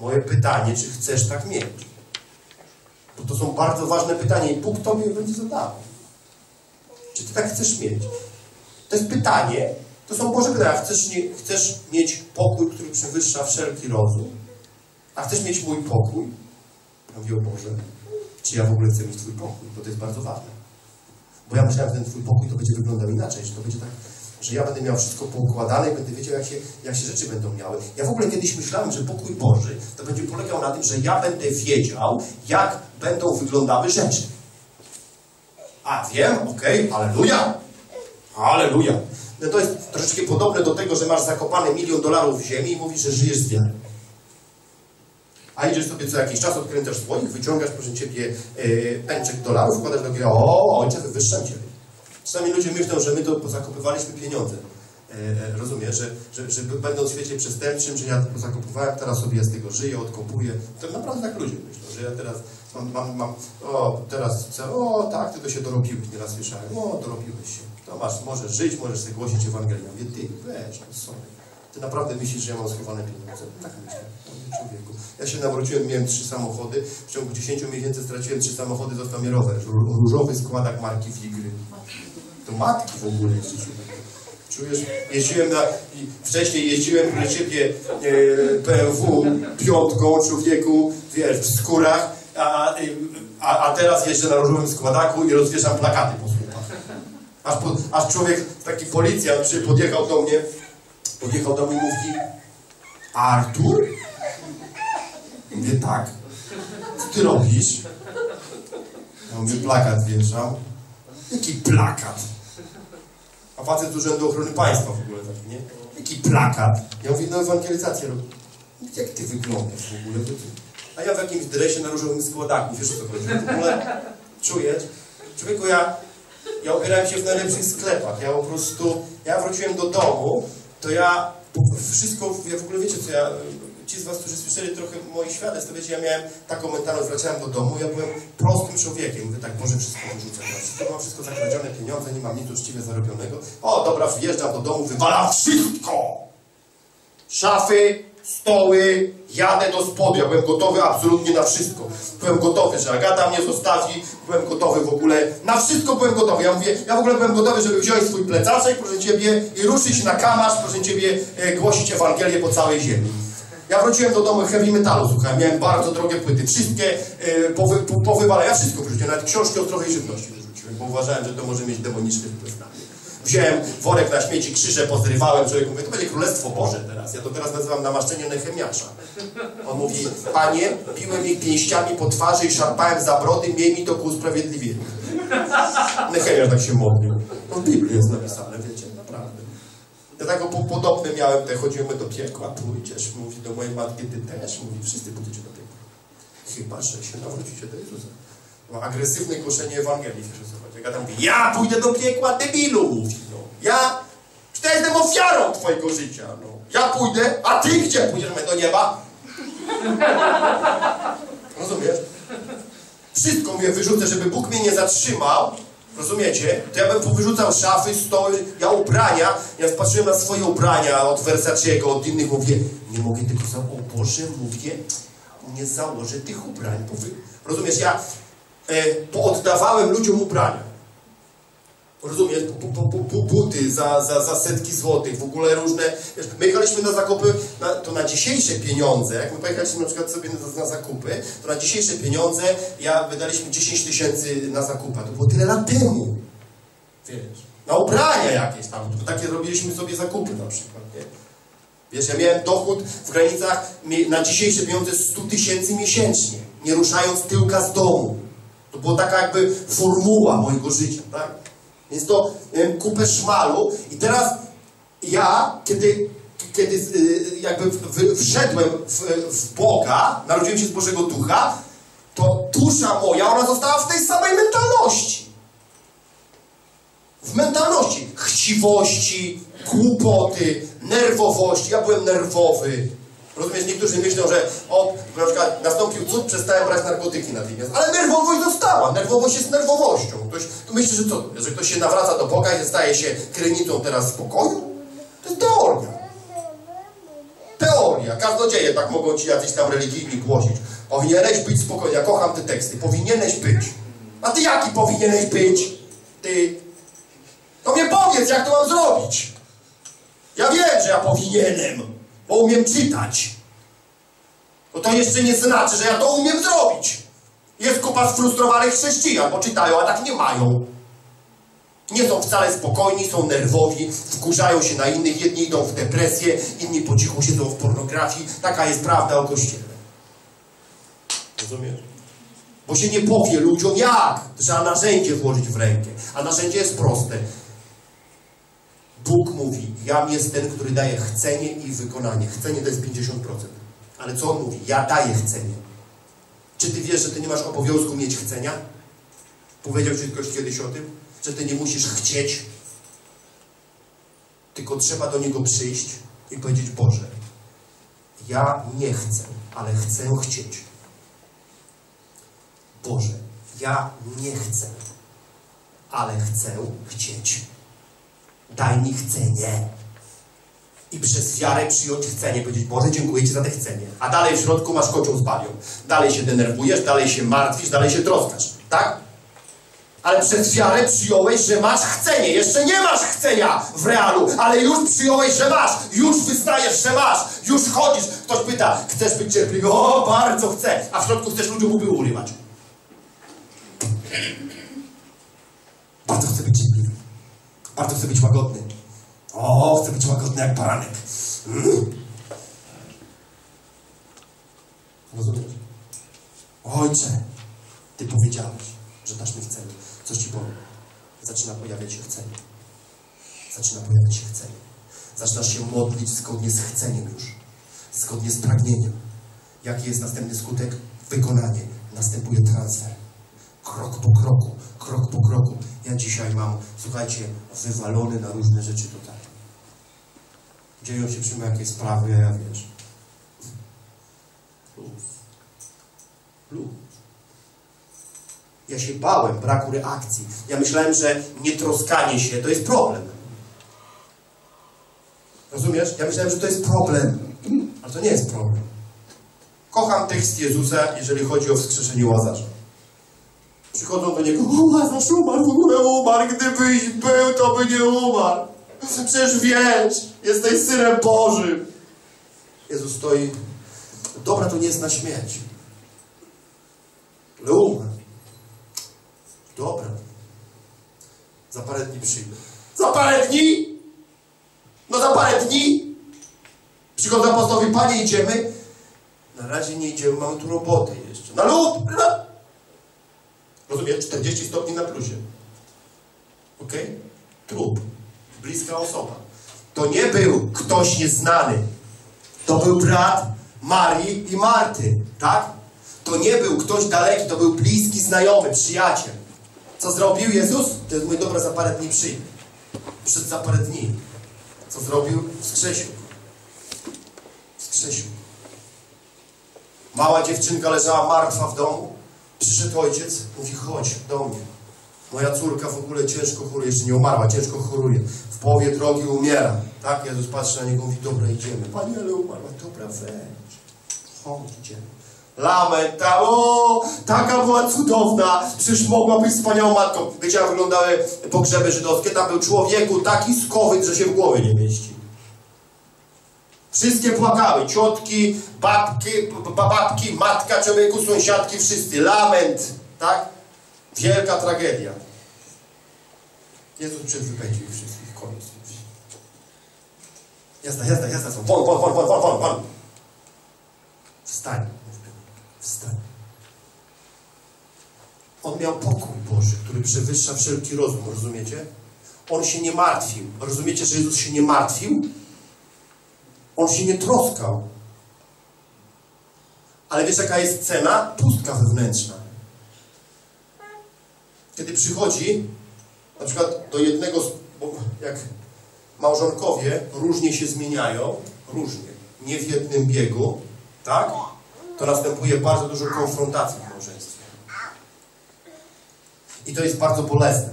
Moje pytanie, czy chcesz tak mieć? Bo to są bardzo ważne pytania i Bóg Tobie będzie zadawał. Czy Ty tak chcesz mieć? To jest pytanie, to są Boże pytania. Chcesz, nie, chcesz mieć pokój, który przewyższa wszelki rozum? A chcesz mieć mój pokój? Ja mówię o Boże, czy ja w ogóle chcę mieć Twój pokój? Bo to jest bardzo ważne. Bo ja myślałem, że ten Twój pokój to będzie wyglądał inaczej, że to będzie tak, że ja będę miał wszystko poukładane i będę wiedział, jak się, jak się rzeczy będą miały. Ja w ogóle kiedyś myślałem, że pokój Boży to będzie polegał na tym, że ja będę wiedział, jak będą wyglądały rzeczy. A wiem, okej, okay, aleluja. Aleluja. No to jest troszeczkę podobne do tego, że masz zakopany milion dolarów w ziemi i mówisz, że żyjesz z wiary. A idziesz sobie co jakiś czas, odkręcasz słoik, wyciągasz proszę Ciebie yy, pęczek dolarów, wkładasz do gry, o, ojcze, wywyższam Ciebie. Czasami ludzie myślą, że my to zakopywaliśmy pieniądze. Yy, rozumiesz, że, że, że będąc w świecie przestępczym, że ja to zakopywałem, teraz sobie z tego żyję, odkopuję. To naprawdę tak ludzie myślą, że ja teraz mam, mam, mam o, teraz chcę, o tak, ty to się dorobiłeś, nieraz słyszałem, o, dorobiłeś się. To masz, możesz żyć, możesz sobie głosić Ewangelię. Mówię, ty, weź, sorry. Ty naprawdę myślisz, że ja mam schowane pieniądze? Tak myślę. Człowieku. Ja się nawróciłem, miałem trzy samochody. W ciągu 10 miesięcy straciłem trzy samochody, został mi rower. Różowy składak marki Figry. To matki w ogóle jeszcze Czujesz? Jeździłem na... Wcześniej jeździłem do ciebie e, BMW piątką, człowieku, wiesz, w skórach, a, a, a teraz jeżdżę na różowym składaku i rozwieszam plakaty po słupach. Aż, po, aż człowiek, taki policjant, który podjechał do mnie, podjechał do mnie i mówi Artur? Mówię, tak. Co ty robisz? Ja mówię, plakat wieszam. Jaki plakat? A facet z Urzędu Ochrony Państwa w ogóle taki, nie? Jaki plakat? Ja mówię, no ewangelizację robię. Jak ty wyglądasz w ogóle? A ja w jakimś dresie na różowym składaku, wiesz co chodzi? W ogóle czuję. Człowieku, ja, ja ubierałem się w najlepszych sklepach. Ja po prostu, ja wróciłem do domu, to ja wszystko, ja w ogóle wiecie co, ja, ci z was, którzy słyszeli trochę moich świadectw, to wiecie, ja miałem taką mentalność, wracałem do domu, ja byłem prostym człowiekiem. Mówię tak, Boże, wszystko wyrzucę teraz. mam wszystko zakradzione pieniądze, nie mam nic uczciwie zarobionego. O, dobra, wjeżdżam do domu, wywalam wszystko! Szafy, stoły, jadę do spodu. Ja byłem gotowy absolutnie na wszystko. Byłem gotowy, że Agata mnie zostawi, byłem gotowy w ogóle, na wszystko byłem gotowy. Ja mówię, ja w ogóle byłem gotowy, żeby wziąć swój plecaczek, proszę Ciebie, i ruszyć na kamasz, proszę Ciebie, e, głosić Ewangelię po całej ziemi. Ja wróciłem do domu heavy metalu, słuchaj, miałem bardzo drogie płyty, wszystkie powy, po, powywalałem, ja wszystko wyrzuciłem, nawet książki o zdrowej żywności wyrzuciłem, bo uważałem, że to może mieć demoniczny wpływ na mnie. Wziąłem worek na śmieci, krzyże pozrywałem, człowiek mówi, to będzie Królestwo Boże teraz. Ja to teraz nazywam namaszczenie Nehemiasza. On mówi, Panie, biłem ich pięściami po twarzy i szarpałem za brody, miej mi to ku usprawiedliwieniu. Nehemiasz tak się modlił. To w Biblii jest napisane. Tak po, podobne miałem, te chodzimy do piekła, pójdziesz, mówi do mojej matki, ty też, mówi, wszyscy pójdziecie do piekła. Chyba, że się nawrócicie do Jezusa. No, agresywne głoszenie Ewangelii, wiesz co chodzi. Ja tam mówię, ja pójdę do piekła, debilu, mówi, no. Ja, ja jestem ofiarą twojego życia, no. Ja pójdę, a ty gdzie pójdziesz? Do nieba. Rozumiesz? Wszystko mnie wyrzucę, żeby Bóg mnie nie zatrzymał, Rozumiecie? To ja bym powyrzucał szafy, stoły, ja ubrania, ja patrzyłem na swoje ubrania od Versace'ego, od innych, mówię, nie mogę tego za... O Boże, mówię, nie założę tych ubrań. Rozumiesz, ja e, pooddawałem ludziom ubrania. Rozumiesz, buty za, za, za setki złotych, w ogóle różne. Wiesz, my jechaliśmy na zakupy, na, to na dzisiejsze pieniądze, jak my pojechaliśmy na przykład sobie na, na zakupy, to na dzisiejsze pieniądze ja wydaliśmy 10 tysięcy na zakupy. To było tyle lat temu. Wiesz, na ubrania jakieś tam, takie robiliśmy sobie zakupy na przykład, nie? Wiesz, ja miałem dochód w granicach na dzisiejsze pieniądze 100 tysięcy miesięcznie, nie ruszając tyłka z domu. To była taka jakby formuła mojego życia, tak? Więc to wiem, kupę szmalu i teraz ja, kiedy, kiedy y, jakby wszedłem w, w Boga, narodziłem się z Bożego Ducha, to dusza moja, ona została w tej samej mentalności. W mentalności chciwości, głupoty, nerwowości. Ja byłem nerwowy, Rozumiesz, niektórzy myślą, że o, na przykład nastąpił cud, przestałem brać narkotyki natychmiast. Ale nerwowość została. Nerwowość jest nerwowością. Ktoś tu myśli, że co? Że ktoś się nawraca do Boga i staje się krynicą teraz spokoju? To jest teoria. Teoria. Kaznodzieje tak mogą ci jacyś tam religijni głosić. Powinieneś być spokojny. Ja kocham te teksty. Powinieneś być. A ty jaki powinieneś być? Ty. To mnie powiedz, jak to mam zrobić. Ja wiem, że ja powinienem bo umiem czytać. Bo to jeszcze nie znaczy, że ja to umiem zrobić. Jest kupa sfrustrowanych chrześcijan, bo czytają, a tak nie mają. Nie są wcale spokojni, są nerwowi, wkurzają się na innych, jedni idą w depresję, inni po cichu siedzą w pornografii. Taka jest prawda o Kościele. Rozumiesz? Bo się nie powie ludziom jak. Trzeba narzędzie włożyć w rękę. A narzędzie jest proste. Bóg mówi, jam jest ten, który daje chcenie i wykonanie. Chcenie to jest 50%. Ale co On mówi? Ja daję chcenie. Czy Ty wiesz, że Ty nie masz obowiązku mieć chcenia? Powiedział Ci ktoś kiedyś o tym? Że Ty nie musisz chcieć, tylko trzeba do Niego przyjść i powiedzieć, Boże, ja nie chcę, ale chcę chcieć. Boże, ja nie chcę, ale chcę chcieć. Daj mi chcenie. I przez wiarę przyjąć chcenie, powiedzieć, Boże, dziękuję Ci za te chcenie. A dalej w środku masz kocioł z balią. Dalej się denerwujesz, dalej się martwisz, dalej się troskasz. Tak? Ale przez wiarę przyjąłeś, że masz chcenie. Jeszcze nie masz chcenia w realu, ale już przyjąłeś, że masz. Już wystajesz, że masz. Już chodzisz. Ktoś pyta, chcesz być cierpliwy? O, bardzo chcę. A w środku chcesz ludziom łby urywać. Bardzo chcę być cierpliwy. Bardzo chcę być łagodny. O, chcę być łagodny jak baranek. Mm. Rozumiesz? Ojcze, Ty powiedziałeś, że dasz mi chcenie. Coś Ci powiem. Zaczyna pojawiać się chcenie. Zaczyna pojawiać się chcenie. Zaczynasz się modlić zgodnie z chceniem już. Zgodnie z pragnieniem. Jaki jest następny skutek? Wykonanie. Następuje transfer. Krok po kroku, krok po kroku. Ja dzisiaj mam, słuchajcie, wywalony na różne rzeczy tutaj. Dzieją się przy mnie jakieś sprawy, a ja wiesz. Luz. Luz. Ja się bałem braku reakcji. Ja myślałem, że nietroskanie się to jest problem. Rozumiesz? Ja myślałem, że to jest problem. Ale to nie jest problem. Kocham tekst Jezusa, jeżeli chodzi o wskrzeszenie Łazarza. Przychodzą do niego, Łazarz umarł, w ogóle umarł, gdybyś był, to by nie umarł. Przecież wiesz, jesteś Synem Bożym. Jezus stoi, dobra to nie jest na śmierć. Ale umarł. Dobra. Za parę dni przyjdę. Za parę dni? No za parę dni? Przychodzą apostołowie, Panie, idziemy? Na razie nie idziemy, mamy tu robotę jeszcze. Na! Na... Rozumiesz? 40 stopni na plusie. Ok? Trup. Bliska osoba. To nie był ktoś nieznany. To był brat Marii i Marty. Tak? To nie był ktoś daleki, to był bliski znajomy, przyjaciel. Co zrobił Jezus? To jest mój dobra, za parę dni przyjdę. Przed za parę dni. Co zrobił? Wskrzesił. Wskrzesił. Mała dziewczynka leżała martwa w domu. Przyszedł ojciec, mówi, chodź do mnie. Moja córka w ogóle ciężko choruje, jeszcze nie umarła, ciężko choruje. W połowie drogi umiera. Tak? Jezus patrzy na niego i mówi, dobra, idziemy. Pani, ale umarła. Dobra, weź. Chodź, idziemy. Lament tam, o, taka była cudowna, przecież mogła być wspaniałą matką. Wiecie, jak wyglądały pogrzeby żydowskie? Tam był człowieku taki skowyt, że się w głowie nie mieści. Wszystkie płakały, ciotki, babki, babki, matka człowieku, sąsiadki, wszyscy. Lament, tak? Wielka tragedia. Jezus przed wypędził ich wszystkich, koniec. Jazda, jazda, jazda, są. Won, won, won, won, won, won. Wstań, wstań. On miał pokój Boży, który przewyższa wszelki rozum, rozumiecie? On się nie martwił. Rozumiecie, że Jezus się nie martwił? On się nie troskał. Ale wiesz, jaka jest cena? Pustka wewnętrzna. Kiedy przychodzi, na przykład do jednego, bo jak małżonkowie różnie się zmieniają, różnie, nie w jednym biegu, tak? To następuje bardzo dużo konfrontacji w małżeństwie. I to jest bardzo bolesne.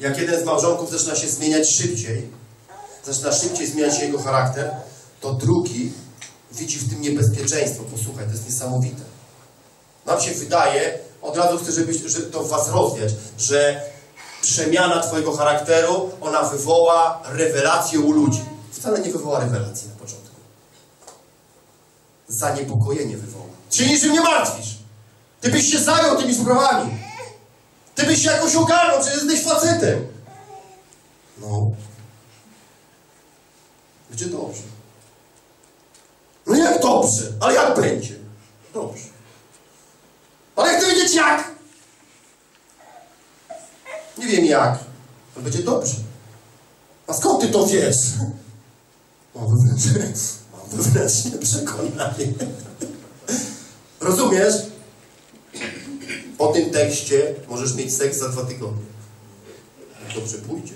Jak jeden z małżonków zaczyna się zmieniać szybciej, zaczyna szybciej zmieniać jego charakter, to drugi widzi w tym niebezpieczeństwo. Posłuchaj, to jest niesamowite. Nam się wydaje, od razu chcę, żebyś, żeby to w was rozwiać, że przemiana twojego charakteru, ona wywoła rewelację u ludzi. Wcale nie wywoła rewelacji na początku. Zaniepokojenie wywoła. Się niczym nie martwisz. Ty byś się zajął tymi sprawami. Ty byś się jakoś ogarnął, przecież jesteś facetem. No. Będzie dobrze. No jak dobrze? Ale jak będzie? Dobrze. Ale chcę wiedzieć jak. Nie wiem jak, ale będzie dobrze. A skąd ty to wiesz? Mam wewnętrzne, mam wewnętrzne przekonanie. Rozumiesz? Po tym tekście możesz mieć seks za dwa tygodnie. Jak dobrze pójdzie.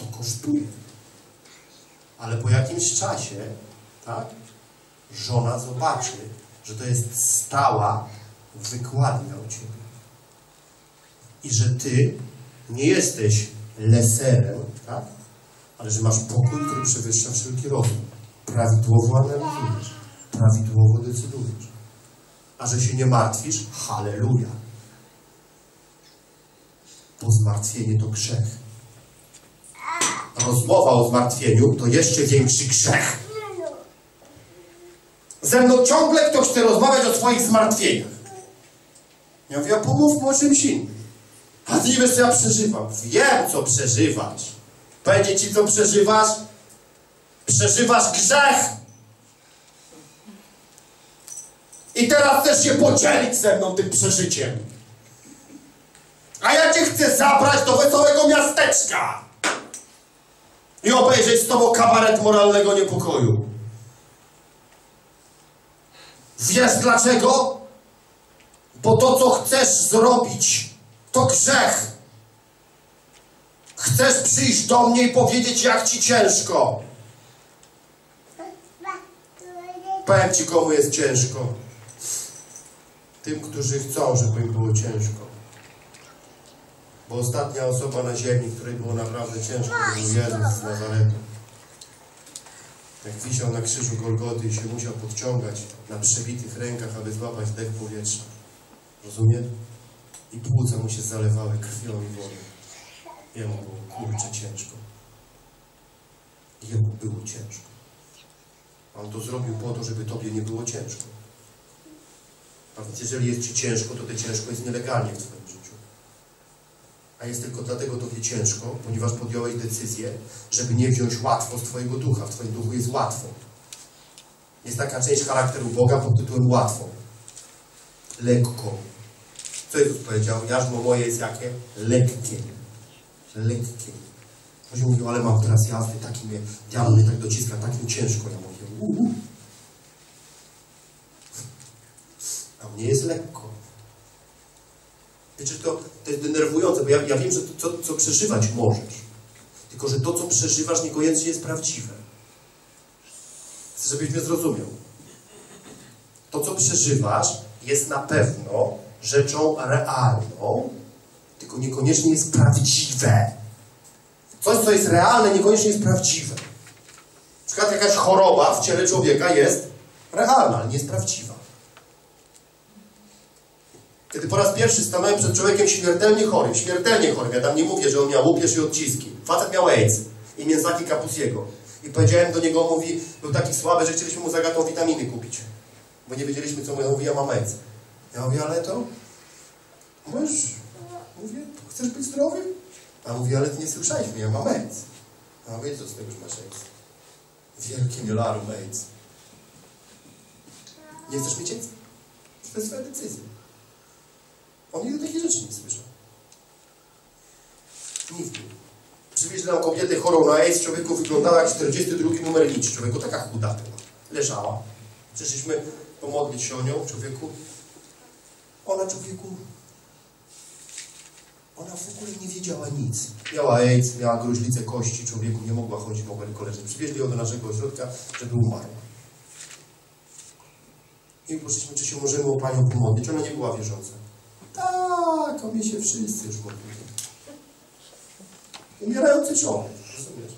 To kosztuje. Ale po jakimś czasie, tak? Żona zobaczy, że to jest stała wykładnia u ciebie. I że ty nie jesteś leserem, tak? Ale że masz pokój, który przewyższa wszelki rozum. Prawidłowo analizujesz. Prawidłowo decydujesz. A że się nie martwisz, halleluja. Bo zmartwienie to grzech. Rozmowa o zmartwieniu to jeszcze większy grzech. Ze mną ciągle ktoś chce rozmawiać o swoich zmartwieniach. Ja mówię, pomówmy o czymś innym. A ty wiesz, co ja przeżywam. Wiem, co przeżywasz. Będzie ci, co przeżywasz? Przeżywasz grzech. I teraz chcesz się podzielić ze mną tym przeżyciem. A ja cię chcę zabrać do wesołego miasteczka. I obejrzeć z tobą kabaret moralnego niepokoju. Wiesz dlaczego? Bo to, co chcesz zrobić, to grzech. Chcesz przyjść do mnie i powiedzieć, jak ci ciężko. Powiem ci, komu jest ciężko. Tym, którzy chcą, żeby im było ciężko. Bo ostatnia osoba na ziemi, której było naprawdę ciężko, był Jezus z Nazaretu. Jak wisiał na krzyżu Golgoty i się musiał podciągać na przebitych rękach, aby złapać dech powietrza. Rozumie? I płuca mu się zalewały krwią i wodą. Jemu było kurczę ciężko. Jemu było ciężko. On to zrobił po to, żeby tobie nie było ciężko. A więc jeżeli jest ci ciężko, to te ciężko jest nielegalnie w twoim. A jest tylko dlatego tobie ciężko, ponieważ podjąłeś decyzję, żeby nie wziąć łatwo z twojego ducha. W twoim duchu jest łatwo. Jest taka część charakteru Boga pod tytułem łatwo. Lekko. Co Jezus powiedział? Jarzmo moje jest jakie? Lekkie. Lekkie. Ktoś mówił, ale mam teraz jazdy, taki mnie, diabeł mnie tak dociska, tak mi ciężko. Ja mówię, uuu. A mnie jest lekko. Wiecie, to, to jest denerwujące, bo ja, ja wiem, że to, co, co przeżywać możesz. Tylko, że to, co przeżywasz, niekoniecznie jest prawdziwe. Chcę, żebyś mnie zrozumiał. To, co przeżywasz, jest na pewno rzeczą realną, tylko niekoniecznie jest prawdziwe. Coś, co jest realne, niekoniecznie jest prawdziwe. Na przykład jakaś choroba w ciele człowieka jest realna, ale nie jest prawdziwa. Kiedy po raz pierwszy stanąłem przed człowiekiem śmiertelnie chorym, śmiertelnie chorym, ja tam nie mówię, że on miał łupież i odciski. Facet miał AIDS i mięsaki kapusiego. I powiedziałem do niego, mówi, był taki słaby, że chcieliśmy mu zagatą witaminy kupić. Bo nie wiedzieliśmy, co mu mówi, ja mam AIDS. Ja mówię, ale to możesz, mówię, chcesz być zdrowy? A mówi, ale ty nie słyszałeś mnie, ja mam AIDS. A mówię, co z tego, że masz AIDS? Wielkie miolarum AIDS. Nie chcesz mieć AIDS? To jest twoja decyzja. On nigdy takich rzeczy nie słyszał. Nigdy. Przywieźli nam kobietę chorą na AIDS, człowieku wyglądała jak 42 numer liczy. Człowieku taka chuda była. Leżała. Przyszliśmy pomodlić się o nią, człowieku. Ona, człowieku, ona w ogóle nie wiedziała nic. Miała AIDS, miała gruźlicę kości, człowieku nie mogła chodzić, mogła tylko leżeć. Przywieźli ją do naszego ośrodka, żeby umarła. I poszliśmy, czy się możemy o Panią pomodlić. Ona nie była wierząca. Tak, o mnie się wszyscy już modlili. Umierający człowiek, rozumiesz?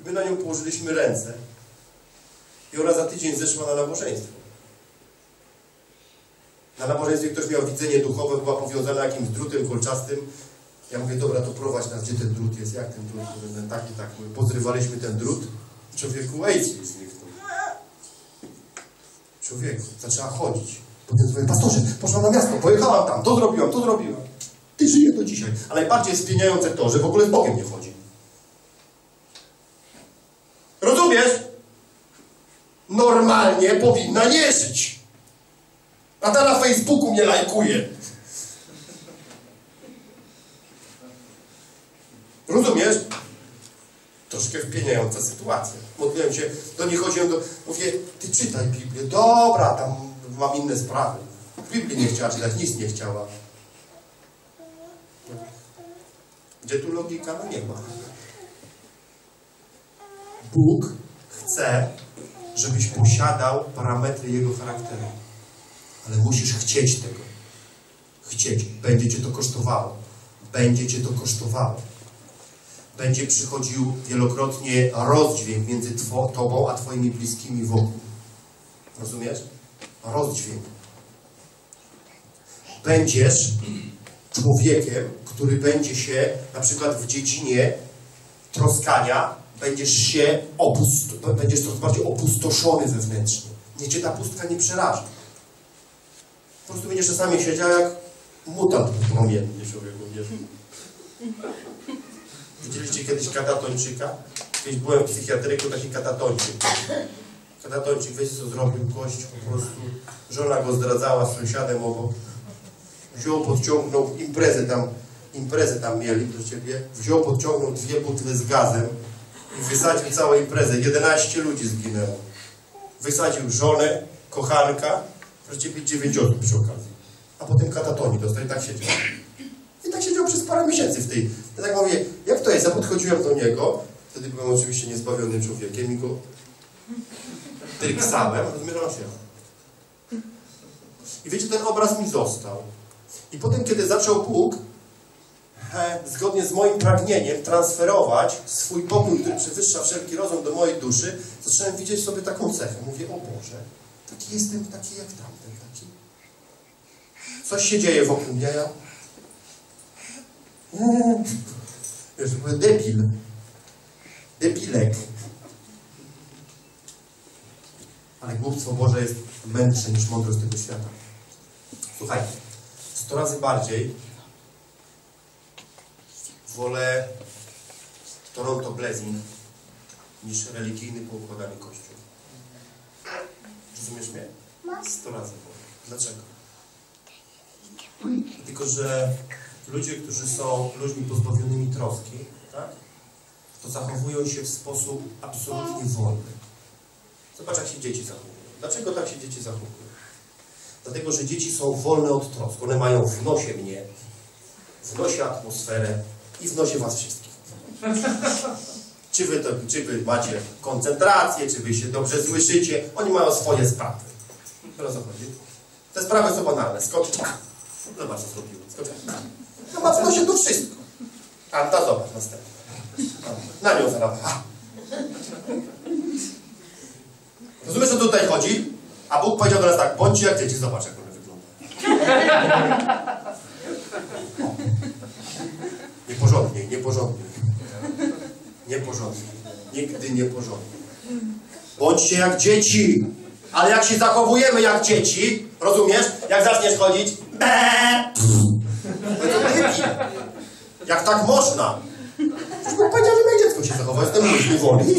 I my na nią położyliśmy ręce i ona za tydzień zeszła na nabożeństwo. Na nabożeństwie ktoś miał widzenie duchowe, była powiązana jakimś drutem kolczastym. Ja mówię, dobra, to prowadź nas, gdzie ten drut jest, jak ten drut, ten tak i tak. My pozrywaliśmy ten drut, człowieku AIDS mi zniknął. Człowieku, zaczęła chodzić. Potem mówię, pastorze, poszłam na miasto, pojechałam tam, to zrobiłam, to zrobiłam. Ty żyje do dzisiaj. A najbardziej spieniające to, że w ogóle z Bogiem nie chodzi. Rozumiesz? Normalnie powinna nie żyć. A ta na Facebooku mnie lajkuje. Rozumiesz? Troszkę wpieniająca sytuacja. Modliłem się, do niej chodziłem, do, mówię, ty czytaj Biblię. Dobra, tam mam inne sprawy. W Biblii nie chciała czytać, nic nie chciała. Gdzie tu logika? No nie ma. Bóg chce, żebyś posiadał parametry Jego charakteru. Ale musisz chcieć tego. Chcieć. Będzie Cię to kosztowało. Będzie Cię to kosztowało. Będzie przychodził wielokrotnie rozdźwięk między Tobą a Twoimi bliskimi wokół. Rozumiesz? Rozdźwięk. Będziesz człowiekiem, który będzie się na przykład w dziedzinie troskania, będziesz się będziesz coraz bardziej opustoszony wewnętrznie. Niech cię ta pustka nie przeraża. Po prostu będziesz czasami siedział jak mutant promienny człowieku. Widzieliście kiedyś katatończyka? Kiedyś byłem w psychiatryku, taki katatończyk. Katatończyk, wiecie co zrobił? Gość po prostu, żona go zdradzała z sąsiadem obok. Wziął, podciągnął, imprezę tam, imprezę tam mieli do ciebie. Wziął, podciągnął dwie butle z gazem i wysadził całą imprezę. 11 ludzi zginęło. Wysadził żonę, kochanka, proszę ciebie 9 osób przy okazji. A potem katatonii dostał i tak siedział. I tak siedział przez parę miesięcy w tej. Ja tak mówię, jak to jest? Ja podchodziłem do niego, wtedy byłem oczywiście niezbawionym człowiekiem i go tryksałem. I wiecie, ten obraz mi został. I potem, kiedy zaczął Bóg, zgodnie z moim pragnieniem, transferować swój pokój, który przewyższa wszelki rozum do mojej duszy, zacząłem widzieć sobie taką cechę. Mówię, o Boże, taki jestem, taki jak tamten, taki. Coś się dzieje wokół mnie, ja... Mm. Wiesz, debil. Debilek. Ale głupstwo Boże jest mędrsze niż mądrość tego świata. Słuchaj, sto razy bardziej wolę Toronto Blazing niż religijny poukładany kościół. Rozumiesz mnie? Sto razy wolę. Dlaczego? Tylko, że ludzie, którzy są ludźmi pozbawionymi troski, tak? to zachowują się w sposób absolutnie wolny. Zobacz, jak się dzieci zachowują. Dlaczego tak się dzieci zachowują? Dlatego, że dzieci są wolne od trosk. One mają w nosie mnie, w nosie atmosferę i w nosie was wszystkich. Czy wy, to, czy wy macie koncentrację, czy wy się dobrze słyszycie. Oni mają swoje sprawy. Teraz co chodzi? Te sprawy są banalne. Skocz. Zobacz, co zrobiłem. Skocz. No ma w nosie to wszystko. Anta, zobacz, następny. Na nią zaraz. Rozumiesz, o co tutaj chodzi? A Bóg powiedział nas tak, bądźcie jak dzieci, zobacz, jak one wyglądają. Nieporządnie, nieporządnie. Nieporządnie. Nigdy nieporządnie. Bądźcie jak dzieci. Ale jak się zachowujemy jak dzieci, rozumiesz? Jak zaczniesz chodzić, Be! Jak tak można? Przecież Bóg powiedział, że moje dziecko się zachowa, jestem myśli woli.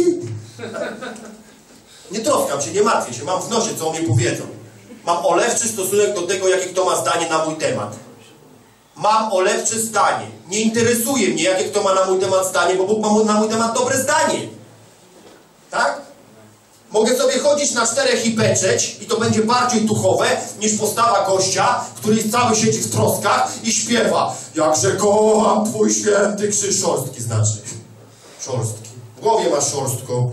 Nie troskam się, nie martwię się, mam w nosie, co o mnie powiedzą. Mam olewczy stosunek do tego, jakie kto ma zdanie na mój temat. Mam olewcze zdanie. Nie interesuje mnie, jakie kto ma na mój temat zdanie, bo Bóg ma na mój temat dobre zdanie. Tak? Mogę sobie chodzić na czterech i beczeć i to będzie bardziej duchowe niż postawa gościa, który cały siedzi w troskach i śpiewa Jakże kocham Twój święty krzyż szorstki znaczy. Szorstki. W głowie masz szorstko.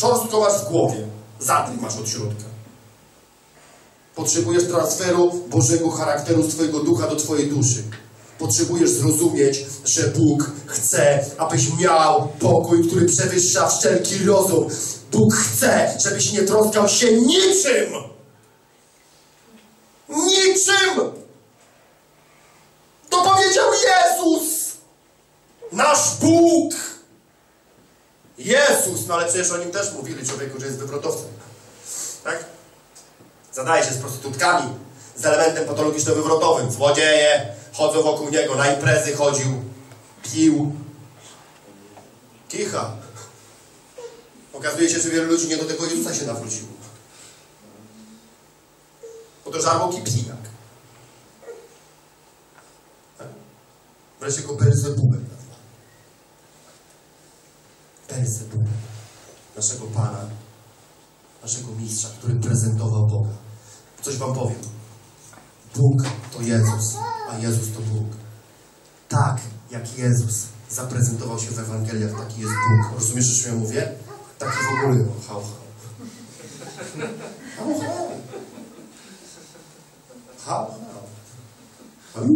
Szorstko masz w głowie. Zadry masz od środka. Potrzebujesz transferu Bożego charakteru z Twojego ducha do Twojej duszy. Potrzebujesz zrozumieć, że Bóg chce, abyś miał pokój, który przewyższa wszelki rozum. Bóg chce, żebyś nie troskał się niczym. Niczym! To powiedział Jezus! Nasz Bóg! Jezus! No ale przecież o nim też mówili człowieku, że jest wywrotowcem. Tak? Zadaje się z prostytutkami, z elementem patologiczno-wywrotowym. Złodzieje chodzą wokół niego, na imprezy chodził, pił. Kicha. Okazuje się, że wielu ludzi nie do tego Jezusa się nawróciło. Bo to żarłok i pijak. Tak? Wreszcie go nazwa. Beelzebubem. Naszego Pana, naszego Mistrza, który prezentował Boga. Coś wam powiem. Bóg to Jezus, a Jezus to Bóg. Tak, jak Jezus zaprezentował się w Ewangeliach, taki jest Bóg. Rozumiesz, o czym ja mówię? Taki w ogóle, no, hał. Hał, hał. Hał, hał. Hał.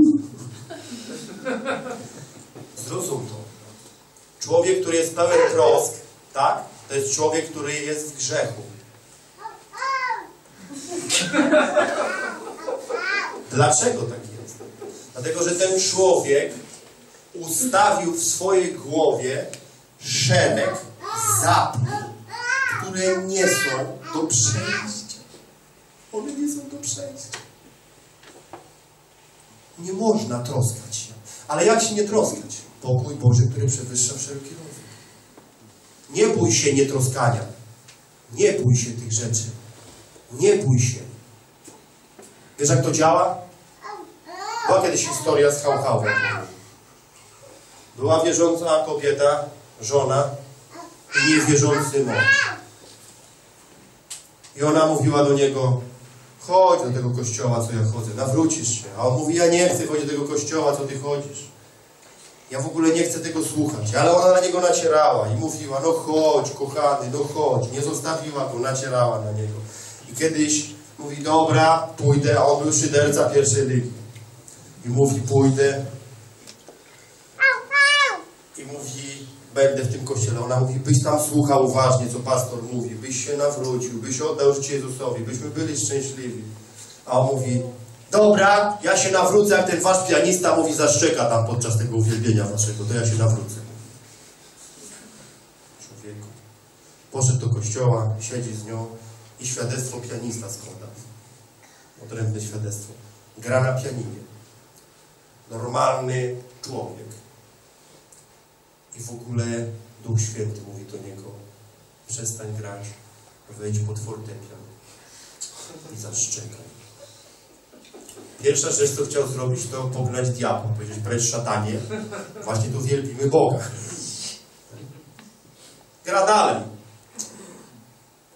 Zrozum to. Człowiek, który jest pełen trosk, tak? To jest człowiek, który jest w grzechu. Dlaczego tak jest? Dlatego, że ten człowiek ustawił w swojej głowie szereg zapór, które nie są do przejścia. One nie są do przejścia. Nie można troskać się. Ale jak się nie troskać? Pokój Boży, który przewyższa wszelki rozum. Nie bój się nietroskania. Nie bój się tych rzeczy. Nie bój się. Wiesz, jak to działa? Była kiedyś historia z Hałhałem. Była wierząca kobieta, żona i niewierzący mąż. I ona mówiła do niego, chodź do tego kościoła, co ja chodzę, nawrócisz się. A on mówi, ja nie chcę chodzić do tego kościoła, co ty chodzisz. Ja w ogóle nie chcę tego słuchać. Ale ona na niego nacierała i mówiła, no chodź, kochany, no chodź. Nie zostawiła go, nacierała na niego. I kiedyś mówi, dobra, pójdę, a on był szyderca pierwszej ligi. I mówi, pójdę. I mówi, będę w tym kościele. Ona mówi, byś tam słuchał uważnie, co pastor mówi, byś się nawrócił, byś oddał Jezusowi, byśmy byli szczęśliwi. A on mówi, dobra, ja się nawrócę, jak ten wasz pianista mówi, zaszczeka tam podczas tego uwielbienia waszego, to ja się nawrócę. Człowieku. Poszedł do kościoła, siedzi z nią i świadectwo pianista składa. Odrębne świadectwo. Gra na pianinie. Normalny człowiek. I w ogóle Duch Święty mówi do niego przestań grać, wejdź pod fortepian i zaszczekaj. Pierwsza rzecz, co chciał zrobić, to pognać diabła, powiedzieć precz szatanie, właśnie tu wielbimy Boga. Gra dalej.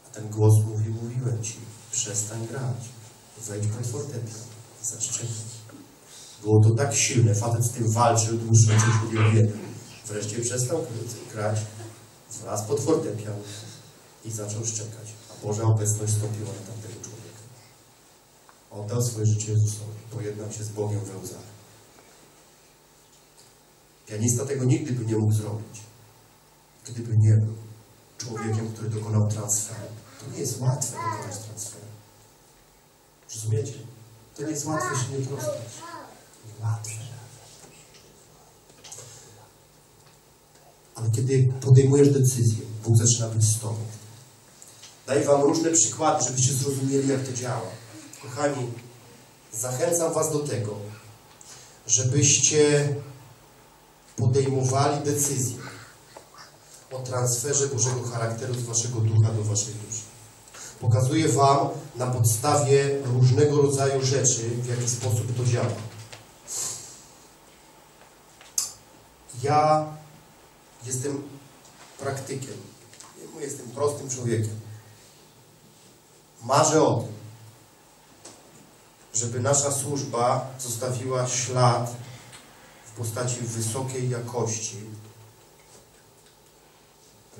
A ten głos mówi, mówiłem ci, przestań grać, wejdź pod fortepian i zaszczekaj. Było to tak silne, facet z tym walczył dłuższą część uwielbienia. Wreszcie przestał grać, wlazł pod fortepian i zaczął szczekać. A Boża obecność stąpiła człowieka. Oddał swoje życie Jezusowi. Pojednał się z Bogiem we łzach. Pianista tego nigdy by nie mógł zrobić, gdyby nie był człowiekiem, który dokonał transferu. To nie jest łatwe dokonać transferu. Rozumiecie? To nie jest łatwe się nie troskać. Łatwe. Ale kiedy podejmujesz decyzję, Bóg zaczyna być z Tobą. Daję Wam różne przykłady, żebyście zrozumieli, jak to działa. Kochani, zachęcam Was do tego, żebyście podejmowali decyzję o transferze Bożego charakteru z Waszego ducha do Waszej duszy. Pokazuję Wam na podstawie różnego rodzaju rzeczy, w jaki sposób to działa. Ja jestem praktykiem. Jestem prostym człowiekiem. Marzę o tym, żeby nasza służba zostawiła ślad w postaci wysokiej jakości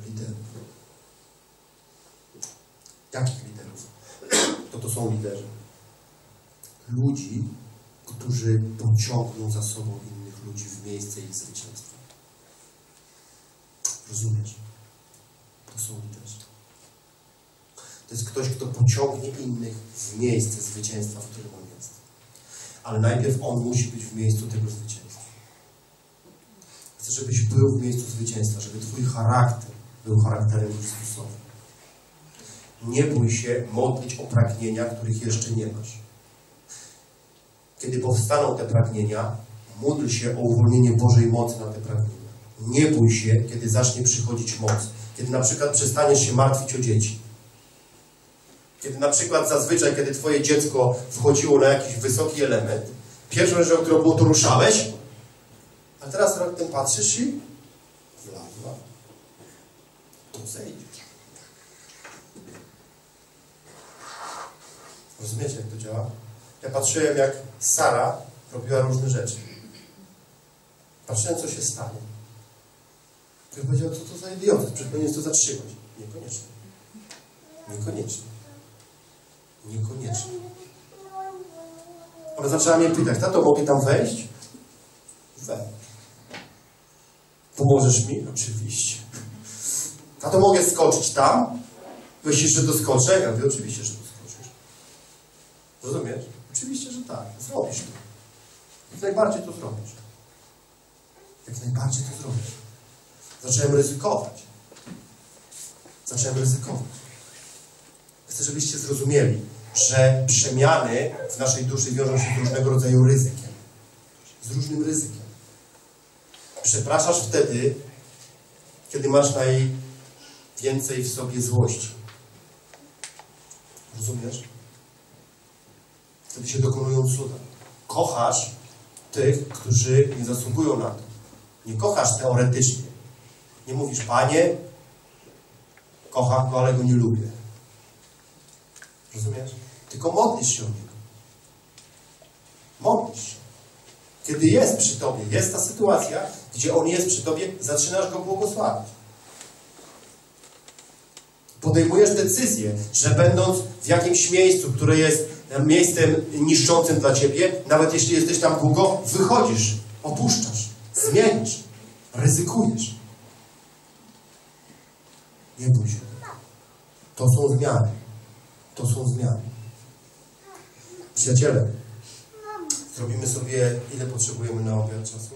liderów. Jakich liderów? To to są liderzy. Ludzi, którzy pociągną za sobą innych ludzi w miejsce ich zwycięstwa. Rozumiesz? To są liderzy. To jest ktoś, kto pociągnie innych w miejsce zwycięstwa, w którym on. Ale najpierw on musi być w miejscu tego zwycięstwa. Chcę, żebyś był w miejscu zwycięstwa, żeby Twój charakter był charakterem Chrystusowym. Nie bój się modlić o pragnienia, których jeszcze nie masz. Kiedy powstaną te pragnienia, módl się o uwolnienie Bożej mocy na te pragnienia. Nie bój się, kiedy zacznie przychodzić moc. Kiedy na przykład przestaniesz się martwić o dzieci. Kiedy na przykład zazwyczaj, kiedy twoje dziecko wchodziło na jakiś wysoki element, pierwszą rzeczą, którą było, to ruszałeś, a teraz raptem patrzysz i wlazła. To zejdzie. Rozumiecie, jak to działa? Ja patrzyłem, jak Sara robiła różne rzeczy. Patrzyłem, co się stanie. Ktoś powiedział, co to za idiota, przecież powinien to zatrzymać. Niekoniecznie. Niekoniecznie. Niekoniecznie. Ona zaczęła mnie pytać, tato, mogę tam wejść? Wejdź. Pomożesz mi? Oczywiście. Tato, mogę skoczyć tam? Myślisz, że to skoczę? Ja mówię, oczywiście, że to skoczysz. Rozumiesz? Oczywiście, że tak. Zrobisz to. Jak najbardziej to zrobisz. Jak najbardziej to zrobisz. Zacząłem ryzykować. Zacząłem ryzykować. chcę, żebyście zrozumieli, że przemiany w naszej duszy wiążą się z różnego rodzaju ryzykiem. Z różnym ryzykiem. Przepraszasz wtedy, kiedy masz najwięcej w sobie złości. Rozumiesz? Wtedy się dokonują cuda. Kochasz tych, którzy nie zasługują na to. Nie kochasz teoretycznie. Nie mówisz, panie, kocham go, ale go nie lubię. Rozumiesz? Tylko modlisz się o niego. Modlisz się. Kiedy jest przy tobie, jest ta sytuacja, gdzie on jest przy tobie, zaczynasz go błogosławić. Podejmujesz decyzję, że będąc w jakimś miejscu, które jest miejscem niszczącym dla ciebie, nawet jeśli jesteś tam długo, wychodzisz, opuszczasz, zmienisz, ryzykujesz. Nie bój się. To są zmiany. To są zmiany. Przyjaciele, zrobimy sobie, ile potrzebujemy na obiad czasu?